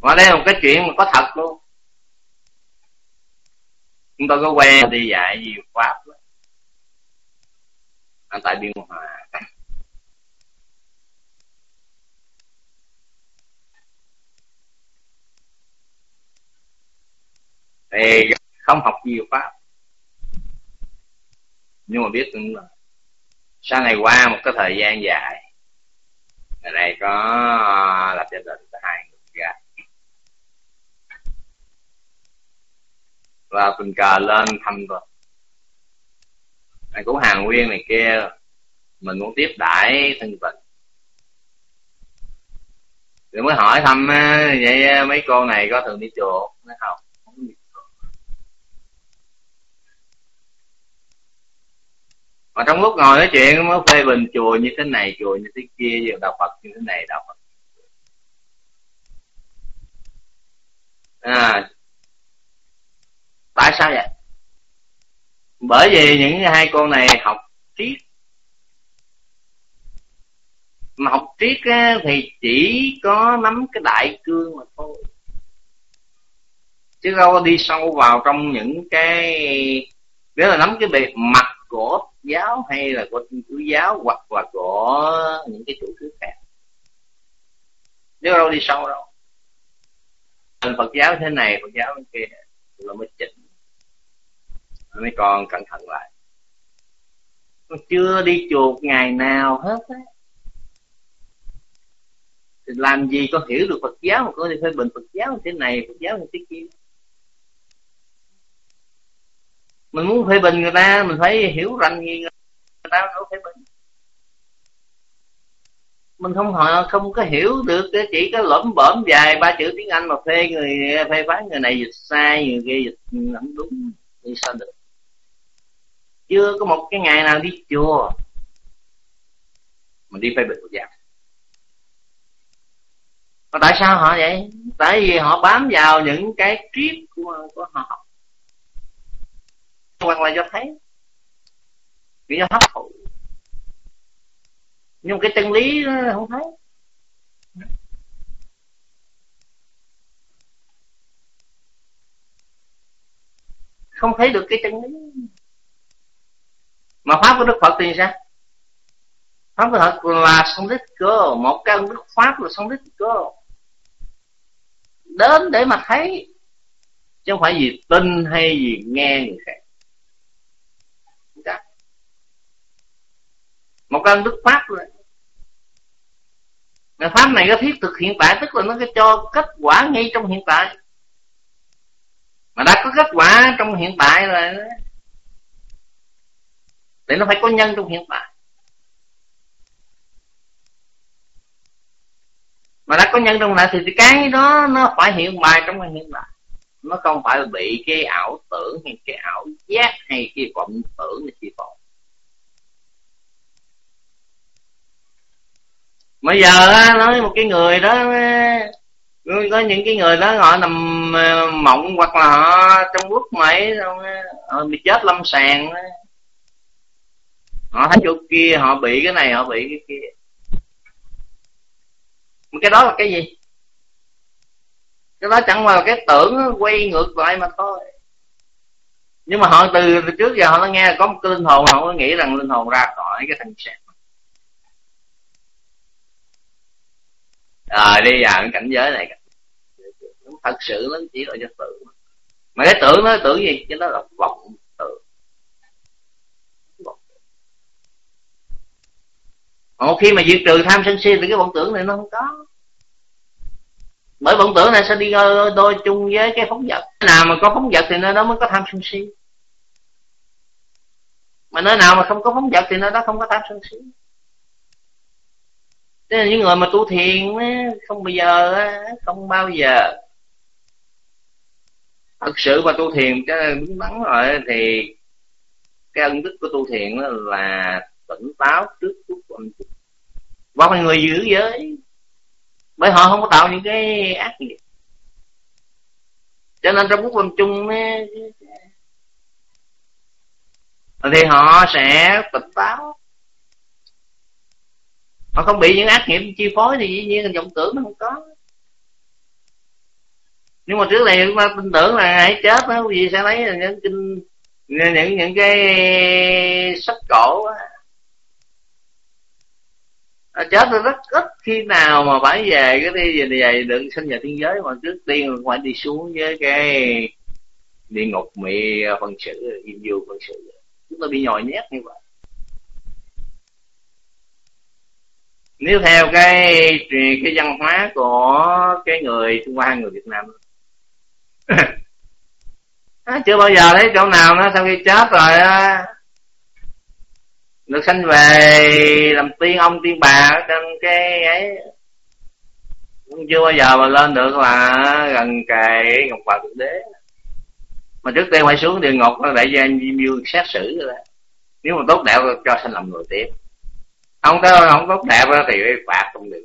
Speaker 1: Mà đây là một cái chuyện mà có thật luôn. Chúng tôi có quen đi dạy nhiều pháp ở tại biên hòa. Thì không học nhiều pháp nhưng mà biết cũng là sau này qua một cái thời gian dài ngày này có lập gia đình hai người gái và tình cờ lên thăm rồi. Này cũng hàng nguyên này kia, mình muốn tiếp đãi thân tình rồi mới hỏi thăm vậy mấy cô này có thường đi chùa nó học mà trong lúc ngồi nói chuyện mới phê bình chùa như thế này chùa như thế kia rồi đạo phật như thế này đạo phật à tại sao vậy? Bởi vì những hai con này học triết. Mà học triết á, thì chỉ có nắm cái đại cương mà thôi. Chứ đâu đi sâu vào trong những cái nếu là nắm cái bề mặt của giáo hay là của chủ giáo hoặc là của những cái chủ thứ khác. Nếu đâu đi sâu đâu. Phật giáo thế này, Phật giáo thế kia là mới chỉnh. Mới còn cẩn thận lại. Con chưa đi chuột ngày nào hết á. Thì làm gì có hiểu được Phật giáo mà có đi phê bình Phật giáo như thế này, Phật giáo như thế kia? Mình muốn phê bình người ta mình phải hiểu rành gì người ta đâu phê bình. Mình không họ không có hiểu được chỉ có lõm bõm dài ba chữ tiếng anh mà phê người phê phán người này dịch sai người kia dịch không đúng thì sao được? Chưa có một cái ngày nào đi chùa mình đi phê bình Phật giáo. Mà tại sao họ vậy? Tại vì họ bám vào những cái triết của, của họ hoặc là do thấy. Vì do hấp thụ. Nhưng cái chân lý nó không thấy. Không thấy được cái chân lý. Mà pháp của đức phật thì sao? Pháp của phật là song đích cơ. Một cái đức pháp là song đích cơ. Đến để mà thấy. Chứ không phải vì tin hay vì nghe người khác. Một cái đức pháp rồi. Cái pháp này nó thiết thực hiện tại, tức là nó cho kết quả ngay trong hiện tại. Mà đã có kết quả trong hiện tại là để nó phải có nhân trong hiện tại. Mà đã có nhân trong lại thì cái đó nó phải hiện bài trong hiện tại. Nó không phải bị cái ảo tưởng hay cái ảo giác hay cái vọng tưởng để chi vọng bây giờ nói một cái người đó có những cái người đó họ nằm ờ, mộng hoặc là họ trong quốc mỹ họ bị chết lâm sàng họ thấy chỗ kia họ bị cái này họ bị cái kia. Mà cái đó là cái gì? Cái đó chẳng qua là cái tưởng quay ngược lại mà thôi. Nhưng mà họ từ, từ trước giờ họ đã nghe có một cái linh hồn họ có nghĩ rằng linh hồn ra khỏi cái thằng sàng. À, đi vào cái cảnh giới này. Thật sự nó chỉ là cho tưởng. Mà cái tưởng nó tưởng gì? Chứ nó là vọng tưởng. Ồ, khi mà diệt trừ tham sân si thì cái vọng tưởng này nó không có. Bởi vọng tưởng này sẽ đi đôi chung với cái phóng vật. Nào mà có phóng vật thì nơi đó mới có tham sân si. Mà nơi nào mà không có phóng vật thì nơi đó không có tham sân si. Thế là những người mà tu thiền không bao giờ không bao giờ. Thật sự mà tu thiền cho nên đúng đắn rồi thì cái ân đức của tu thiền là tỉnh táo trước chút quanh và mọi người giữ giới, bởi họ không có tạo những cái ác nghiệp. Cho nên trong quốc quân chung thì họ sẽ tỉnh táo mà không bị những ác nghiệp chi phối thì dĩ nhiên vọng tưởng nó không có. Nhưng mà trước này chúng ta tin tưởng là hãy chết đó quý vị sẽ lấy những kinh những những, những cái sách cổ đó. à, chết nó rất ít khi nào mà phải về cái đi về về được sinh vào thiên giới. Mà trước tiên phải đi xuống với cái địa ngục mị phân sự im du phân sự chúng ta bị nhồi nhét như vậy. Nếu theo cái cái văn hóa của cái người Trung Hoa người Việt Nam. Chưa bao giờ thấy chỗ nào nó sau khi chết rồi á. Được sanh về làm tiên ông tiên bà ở trên cái ấy. Cũng chưa bao giờ mà lên được là gần kề ngọc hoàng thượng đế. Mà trước tiên phải xuống địa ngục để cho anh Diêm Dương xét xử rồi đó. Nếu mà tốt đẹp cho sanh làm người tiếp không tới không tốt đẹp thì phải phạt trong đường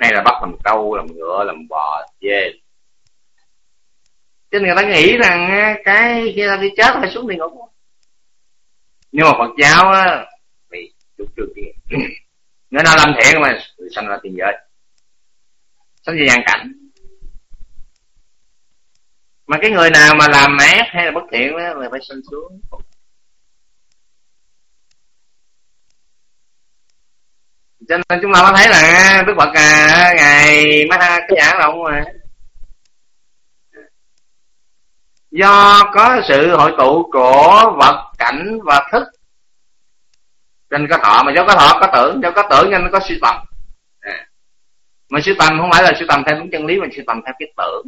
Speaker 1: hay là bắt làm câu, làm ngựa làm bò dê. Cho nên người ta nghĩ rằng cái khi ta đi chết phải xuống địa ngục. Nhưng mà phật giáo á thì chủ trương kia. Người nào làm thiện mà sanh ra tiền giới. Sanh về gian cảnh. Mà cái người nào mà làm mát hay là bất thiện đó là phải sanh xuống cho nên chúng ta mới thấy là đức phật à, ngày ma ha cái giả lộn mà. Do có sự hội tụ của vật cảnh và thức nên có thọ mà do có thọ có tưởng do có tưởng nên nó có suy tầm. À. mà suy tầm không phải là suy tầm theo đúng chân lý mà suy tầm theo cái tưởng.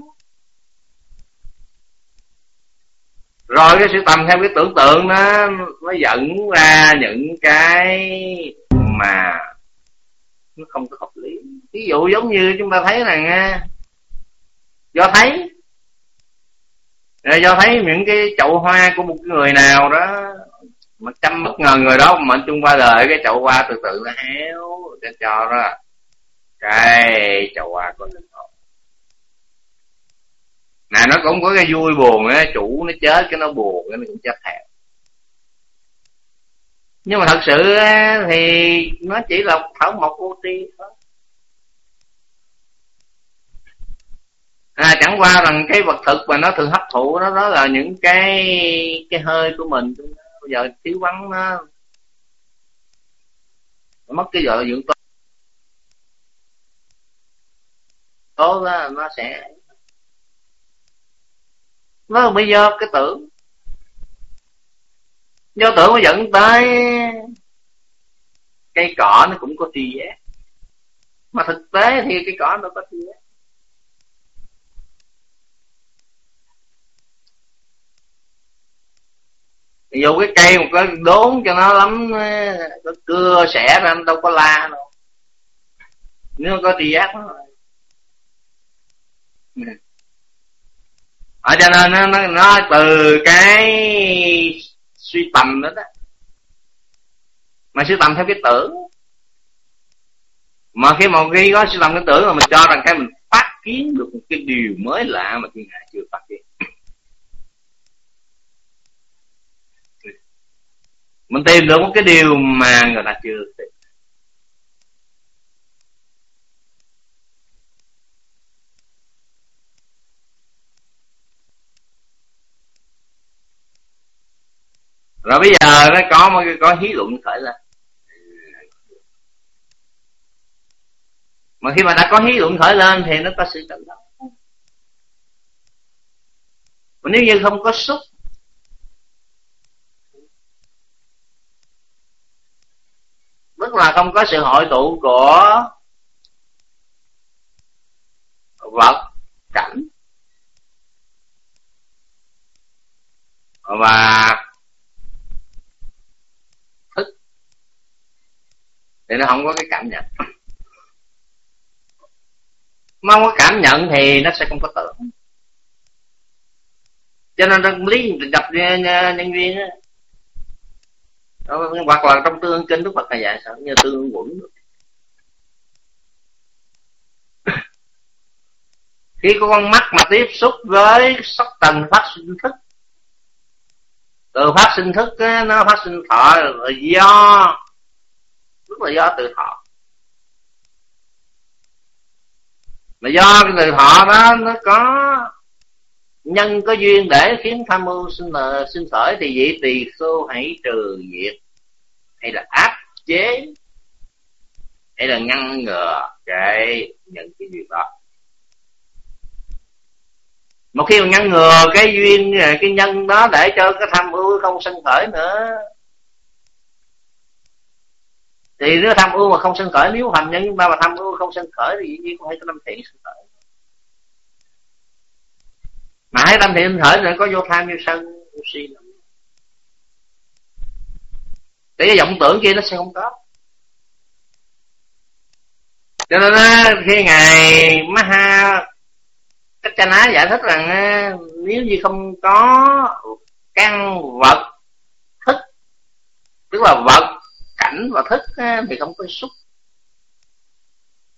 Speaker 1: Rồi cái sự tầm theo cái tưởng tượng nó nó dẫn ra những cái mà nó không có hợp lý. Ví dụ giống như chúng ta thấy rằng do thấy. Rồi do thấy những cái chậu hoa của một người nào đó, mà chăm bất ngờ người đó, mà chung qua đời, cái chậu hoa từ từ nó héo, cho cho đó. Cái chậu hoa có linh hồn nè nó cũng có cái vui buồn á, chủ nó chết cái nó buồn, cái nó cũng chết theo nhưng mà thật sự thì nó chỉ là thảo mộc vô tri thôi. À, chẳng qua rằng cái vật thực mà nó thường hấp thụ nó đó là những cái cái hơi của mình. Bây giờ thiếu vắng nó, nó mất cái vợ dưỡng tố tốt đó nó sẽ nó bây giờ cái tưởng do tưởng nó dẫn tới cây cỏ nó cũng có tri giác mà thực tế thì cây cỏ nó có tri giác dù cái cây một cái đốn cho nó lắm nó cưa xẻ ra đâu có la đâu nếu có tri giác nó ừ. ở cho nên nó, nó, nó từ cái suy tầm đó đó. Mà suy tầm theo cái tưởng. Mà khi mà khi có suy tầm cái tưởng mà mình cho rằng cái mình phát kiến được một cái điều mới lạ mà thiên hạ chưa phát kiến. Mình tìm được một cái điều mà người ta chưa tìm. Rồi bây giờ nó có một cái có hí luận khởi lên. Mà khi mà đã có hí luận khởi lên thì nó có sự tự động. Mà nếu như không có xúc, tức là không có sự hội tụ của vật cảnh và thì nó không có cái cảm nhận.
Speaker 2: Mà không có cảm nhận thì nó sẽ không có tưởng. Cho nên lý gặp nhân viên á. Hoặc là trong tương kinh đức phật là dạy sao như tương quẩn khi con mắt mà tiếp xúc với sắc tần phát sinh thức, từ phát sinh thức nó phát sinh thọ là do tức là do từ thọ. Mà do cái từ thọ đó, nó có nhân có duyên để khiến tham mưu sinh sinh khởi thì vậy tỳ khưu hãy trừ diệt. Hay là áp chế. Hay là ngăn ngừa cái nhận cái duyên đó. Một khi mà ngăn ngừa cái duyên, cái nhân đó để cho cái tham ưu không sân khởi nữa thì nếu tham ưu mà không sân khởi, nếu hành nhân chúng mà tham ưu không sân khởi thì dĩ nhiên không phải có năm thí sân khởi. Mà hai tâm thiện khởi thì có vô tham vô sân, vô si để cái vọng tưởng kia nó sẽ không có. Cho nên khi ngài Maha cách cha ná giải thích rằng nếu như không có căn vật, thức, tức là vật cảnh và thức thì không có xúc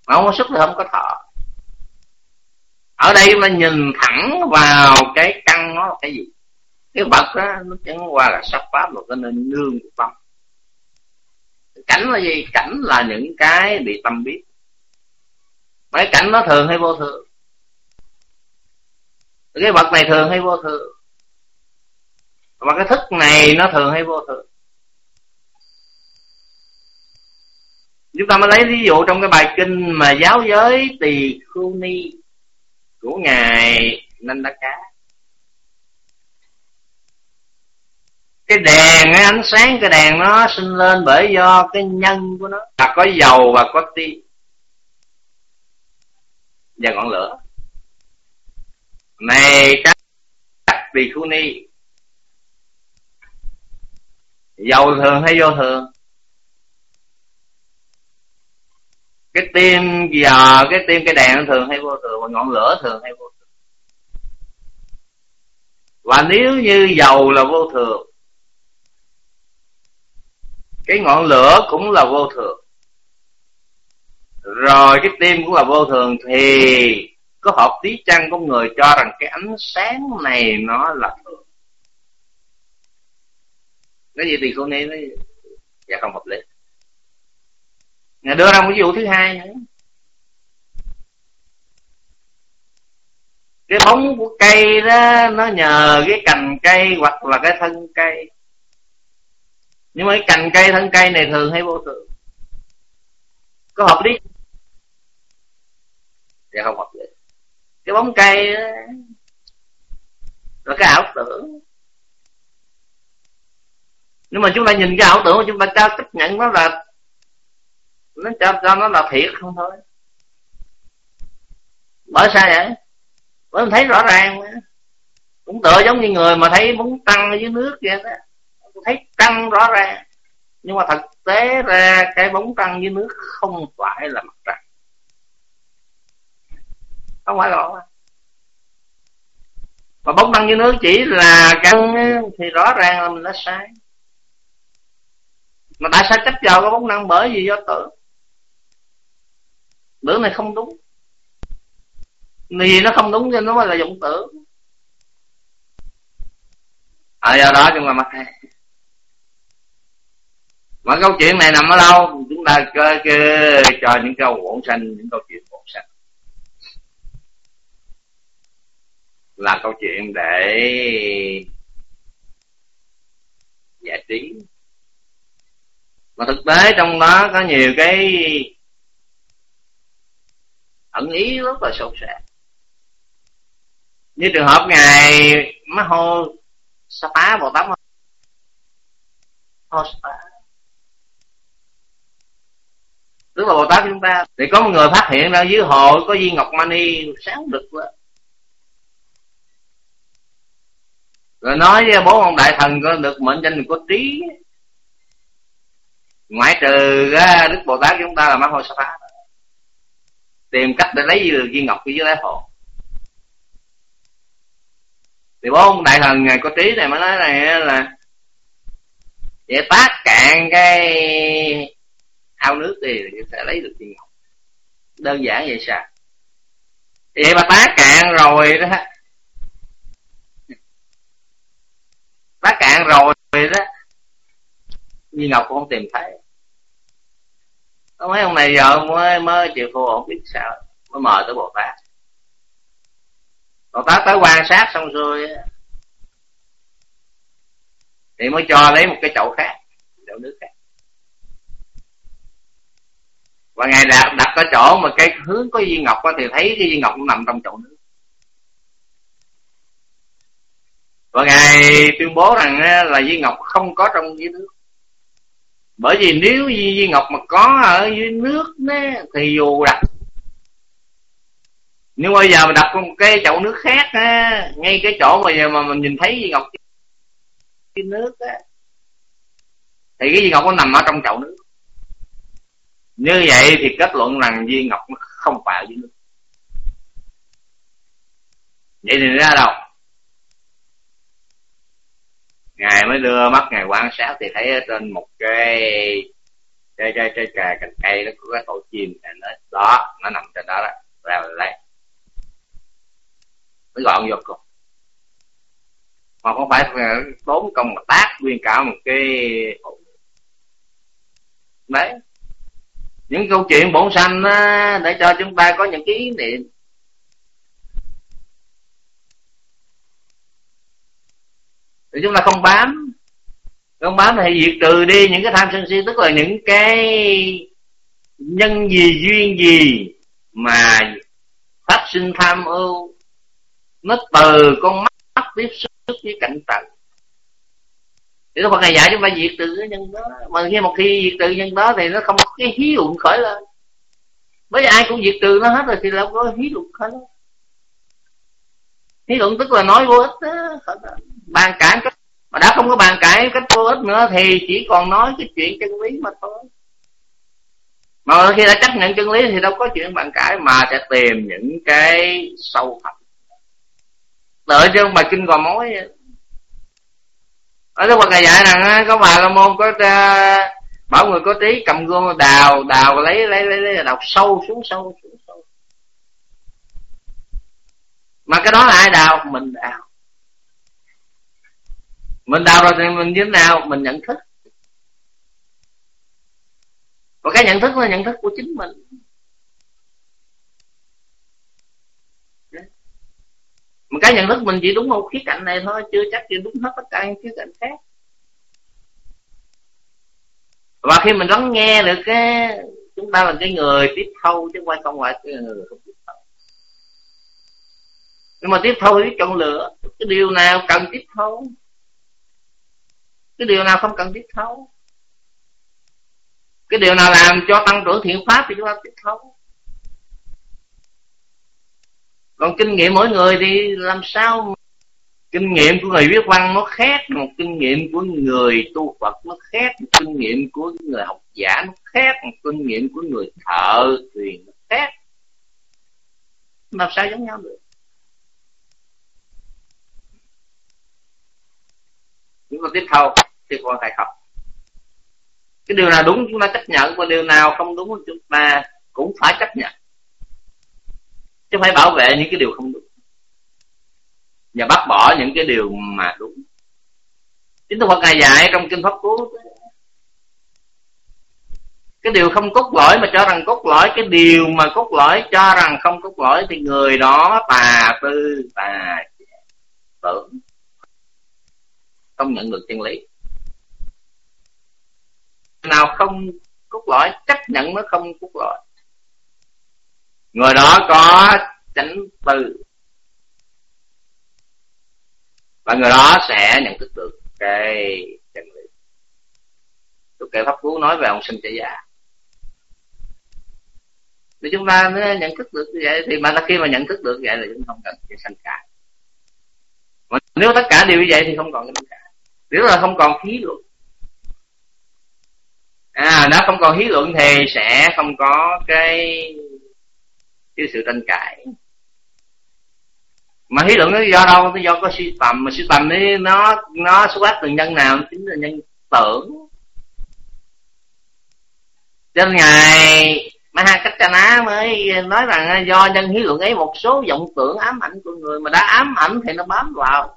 Speaker 2: mà không có xúc thì không có thọ. Ở đây chúng ta nhìn thẳng vào cái căn nó là cái gì? Cái vật đó nó chẳng qua là sắc pháp một cái nên nương của tâm cảnh là gì? Cảnh là những cái bị tâm biết. Mấy cảnh nó thường hay vô thường? Cái vật này thường hay vô thường? Và cái thức này nó thường hay vô thường? Chúng ta mới lấy ví dụ trong cái bài kinh mà giáo giới tỳ khu ni của ngài Nandaka. Cái đèn cái ánh sáng cái đèn nó sinh lên bởi do cái nhân của nó. Là có dầu và có ti. Và ngọn lửa. Này, các tỳ khu ni. Dầu thường hay vô thường? Cái tim giờ cái tim cái đèn thường hay vô thường và ngọn lửa thường hay vô thường. Và nếu như dầu là vô thường, cái ngọn lửa cũng là vô thường. Rồi cái tim cũng là vô thường thì có hợp tí chăng con người cho rằng cái ánh sáng này nó là thường. Cái gì thì cô nên nó dạ không hợp lý. Ngài đưa ra một ví dụ thứ hai. Nữa cái bóng của cây đó nó nhờ cái cành cây hoặc là cái thân cây. Nhưng mà cái cành cây thân cây này thường hay vô thường có hợp lý? Dạ không hợp lý. Cái bóng cây đó, là cái ảo tưởng. Nhưng mà chúng ta nhìn cái ảo tưởng chúng ta cho chấp nhận nó là nó cho, cho nó là thiệt không thôi. Bởi sao vậy? Bởi mình thấy rõ ràng cũng tựa giống như người mà thấy bóng trăng dưới nước vậy đó. Thấy trăng rõ ràng. Nhưng mà thực tế ra cái bóng trăng dưới nước không phải là mặt trăng. Không phải rõ mà bóng trăng dưới nước chỉ là căng thì rõ ràng là mình đã sai. Mà tại sao chấp vào cái bóng năng bởi vì do tưởng tưởng này không đúng. Vì nó không đúng cho nó mới là vọng tưởng. À do đó chúng ta mất hay. Mà câu chuyện này nằm ở đâu? Chúng ta cho, cho, cho những câu bổn sanh những câu chuyện bổn sanh. Là câu chuyện để giải trí. Mà thực tế trong đó có nhiều cái ẩn ý rất là sâu sắc. Như trường hợp ngài Sa Sapa Bồ Tát hô Sapa tức là Bồ Tát chúng ta, thì có một người phát hiện ra dưới hồ có viên ngọc mani sáng đực quá. Rồi nói với bố ông đại thần có được mệnh danh có trí. Ngoại trừ đức bồ tát chúng ta là Maho Sapa tìm cách để lấy được viên ngọc dưới đáy hồ. Thì bốn đại thần ngày có trí này mới nói này là vậy tác cạn cái ao nước thì sẽ lấy được viên ngọc. Đơn giản vậy sao? Vậy mà tác cạn rồi đó. Tác cạn rồi đó. Viên ngọc cũng không tìm thấy mấy ông này giờ mới mới chịu khô ổn biết sao. Mới mời tới bồ tát. Bồ tát tới quan sát xong rồi thì mới cho lấy một cái chậu khác, chậu nước khác. Và ngài đặt đặt ở chỗ mà cái hướng có viên ngọc thì thấy cái viên ngọc cũng nằm trong chậu nước. Và ngài tuyên bố rằng là viên ngọc không có trong dưới nước bởi vì nếu viên ngọc mà có ở dưới nước thì dù đặt nhưng bây giờ mình đặt một cái chậu nước khác á, ngay cái chỗ mà giờ mà mình nhìn thấy viên ngọc cái nước á, thì cái viên ngọc nó nằm ở trong chậu nước. Như vậy thì kết luận rằng viên ngọc nó không phải ở dưới nước. Vậy thì ra đâu? Ngài mới đưa mắt ngài quan sát thì thấy ở trên một cái cái cái cái, cái cành cây nó có cái tổ chim. Nó đó nó nằm trên đó đó. Ra lại mới gọn vô cùng. Mà không phải tốn công mà tác nguyên cả một cái đấy. Những câu chuyện bổn sanh á, để cho chúng ta có những cái ý niệm. Thì chúng ta không bám. Không bám thì diệt trừ đi những cái tham sân si tức là những cái nhân gì duyên gì mà phát sinh tham ưu nó từ con mắt, mắt tiếp xúc với cảnh trần thì Đức Phật này dạy chúng ta diệt trừ cái nhân đó. Mà khi một khi diệt trừ nhân đó thì nó không có cái hí luận khởi lên. Bởi ai cũng diệt trừ nó hết rồi thì đâu có hí luận khởi lên. Hí luận tức là nói vô ích đó bàn cãi mà đã không có bàn cãi cách vô ích nữa thì chỉ còn nói cái chuyện chân lý mà thôi. Mà khi đã chấp nhận chân lý thì đâu có chuyện bàn cãi mà sẽ tìm những cái sâu thẳm. Đợi cho bà kinh gò mối. Ở đó Phật ngày dạy rằng có bà la môn có à, bảo người có trí cầm gương đào đào lấy lấy lấy, lấy đào sâu xuống sâu xuống sâu mà cái đó là ai đào? Mình đào mình đào rồi thì mình như thế nào? Mình nhận thức. Và cái nhận thức là nhận thức của chính mình. Mà cái nhận thức mình chỉ đúng một khía cạnh này thôi, chưa chắc chỉ đúng hết tất cả những khía cạnh khác. Và khi mình lắng nghe được cái, chúng ta là cái người tiếp thâu chứ không không phải cái người không tiếp thâu nhưng mà tiếp thâu thì chọn lựa, cái điều nào cần tiếp thâu cái điều nào không cần tiếp thấu? Cái điều nào làm cho tăng trưởng thiện pháp thì chúng ta tiếp thấu? Còn kinh nghiệm mỗi người thì làm sao kinh nghiệm của người viết văn nó khác, một kinh nghiệm của người tu phật nó khác, một kinh nghiệm của người học giả nó khác, một kinh nghiệm của người thợ thuyền nó khác. Làm sao giống nhau được? Chúng ta tiếp thâu thì còn phải học. Cái điều nào đúng chúng ta chấp nhận và điều nào không đúng chúng ta cũng phải chấp nhận. Chứ phải bảo vệ những cái điều không đúng. Và bác bỏ những cái điều mà đúng. Chính tôi Phật ngài dạy trong kinh pháp cú. Cái điều không cốt lõi mà cho rằng cốt lõi, cái điều mà cốt lõi cho rằng không cốt lõi thì người đó tà tư, tà tưởng không nhận được chân lý nào không cốt lõi, chấp nhận nó không cốt lõi. Người đó có chánh tư và người đó sẽ nhận thức được cái chân lý. Tôi kể pháp cú nói về ông sinh trẻ già thì chúng ta nhận thức được như vậy. Thì mà khi mà nhận thức được vậy là chúng không cần cái sanh cả. Mà nếu tất cả đều như vậy thì không còn cái sanh cả nếu là không còn khí luận à nó không còn khí luận thì sẽ không có cái cái sự tranh cãi. Mà khí luận nó do đâu? Nó do có suy tầm. Mà suy tầm ấy nó nó xuất phát từ nhân nào? Chính là nhân tưởng. Cho nên ngài Mahakachana mới nói rằng à, do nhân hí luận ấy, một số vọng tưởng ám ảnh của người mà đã ám ảnh thì nó bám vào.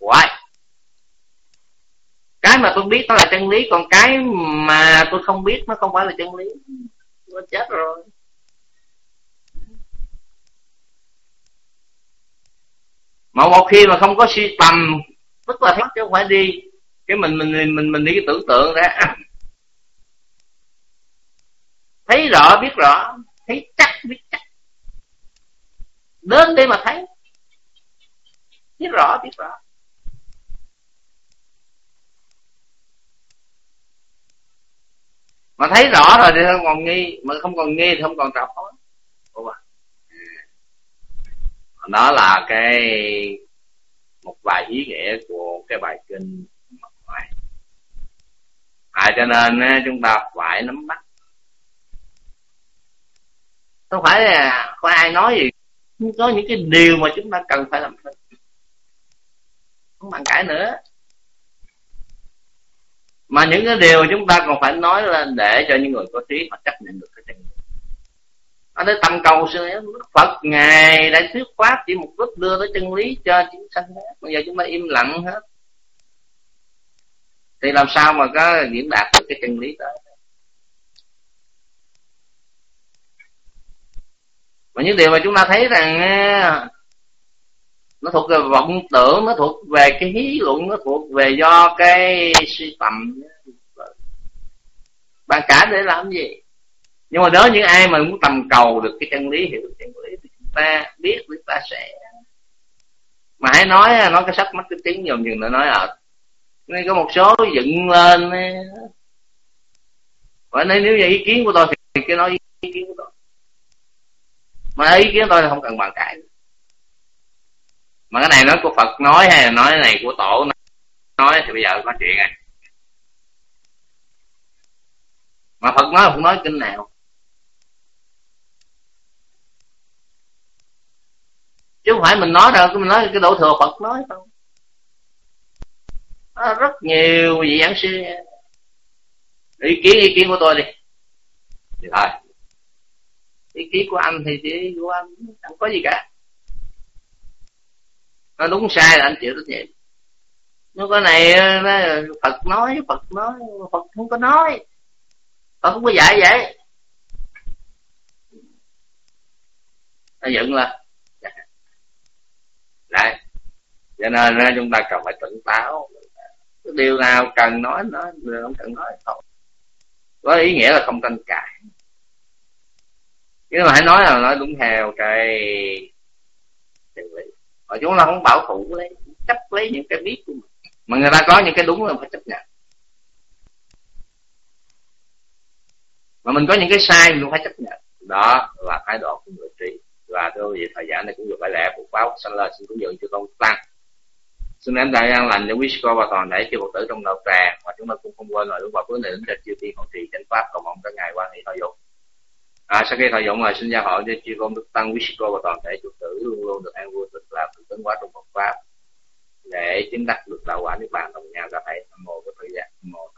Speaker 2: Hoài cái mà tôi biết đó là chân lý, còn cái mà tôi không biết nó không phải là chân lý. Nó chết rồi. Mà một khi mà không có suy tầm, tức là thoát chứ không phải đi, cái mình mình mình mình đi cái tưởng tượng ra. Thấy rõ, biết rõ, thấy chắc, biết chắc. Đến đây mà thấy, biết rõ biết rõ. Mà thấy rõ rồi thì không còn nghi. Mà không còn nghi thì không còn trọc Ủa đó là cái một vài ý nghĩa của cái bài kinh mặt ngoài. À, cho nên chúng ta phải nắm bắt. Không phải là có ai nói gì. Có những cái điều mà chúng ta cần phải làm. Không bàn cãi nữa mà những cái điều chúng ta còn phải nói là để cho những người có trí họ chấp nhận được cái chân ở đây tầm cầu sư Phật ngài đã thuyết pháp chỉ một lúc đưa tới chân lý cho chúng sanh hết bây giờ chúng ta im lặng hết. Thì làm sao mà có diễn đạt được cái chân lý đó? và những điều mà chúng ta thấy rằng nó thuộc về vọng tưởng, nó thuộc về cái hí luận, nó thuộc về do cái suy tầm. Bạn cả để làm gì? Nhưng mà đối những ai mà muốn tầm cầu được cái chân lý, hiểu được chân lý thì chúng ta biết, chúng ta sẽ. Mà hãy nói nói cái sách mắt cái tiếng nhiều nhiều nữa nói ở. Nên có một số dựng lên và nên nếu như ý kiến của tôi thì cái nói ý kiến của tôi. Mà ý kiến tôi là không cần bàn cãi mà cái này nói của Phật nói hay là nói cái này của tổ nói thì bây giờ có chuyện này mà Phật nói không nói kinh nào. Chứ không phải mình nói đâu mình nói cái đổ thừa Phật nói không à, rất nhiều vị giảng sư. Ý kiến ý kiến của tôi đi. Thì thôi. Ý kiến của anh thì chỉ của anh không có gì cả nó đúng sai là anh chịu trách nhiệm. Nó cái này ờ, nó, ờ, Phật nói Phật nói Phật không có nói. Phật không có dạy vậy. Nó dựng lên đấy cho nên chúng ta cần phải tỉnh táo. Điều nào cần nói nói điều không cần nói thôi. Có ý nghĩa là không tranh cãi. Nhưng mà hãy nói là nói đúng theo cái chân lý mà chúng ta không bảo thủ lấy, chấp lấy những cái biết của mình. Mà người ta có những cái đúng là phải chấp nhận. Mà mình có những cái sai mình cũng phải chấp nhận. Đó là thái độ của người trí và thưa quý vị thời gian này cũng được phải lẽ phục báo sanh lên xin cúng dường cho con tăng. Xin em đại an lành cho quý cô và toàn thể chư phật tử trong đạo tràng. Và chúng ta cũng không quên lời lúc vào cuối này đến cho chư thiên hộ trì chánh pháp cầu mong các ngài quan hệ thọ dụng à, sau khi thọ dụng rồi xin gia hộ cho chư con đức tăng quý cô và toàn thể chư tử luôn luôn được an vui tức là tự tấn quá trong Phật pháp để chứng đắc được đạo quả niết bàn đồng nhau ra thấy nam mô thời gian nam mô.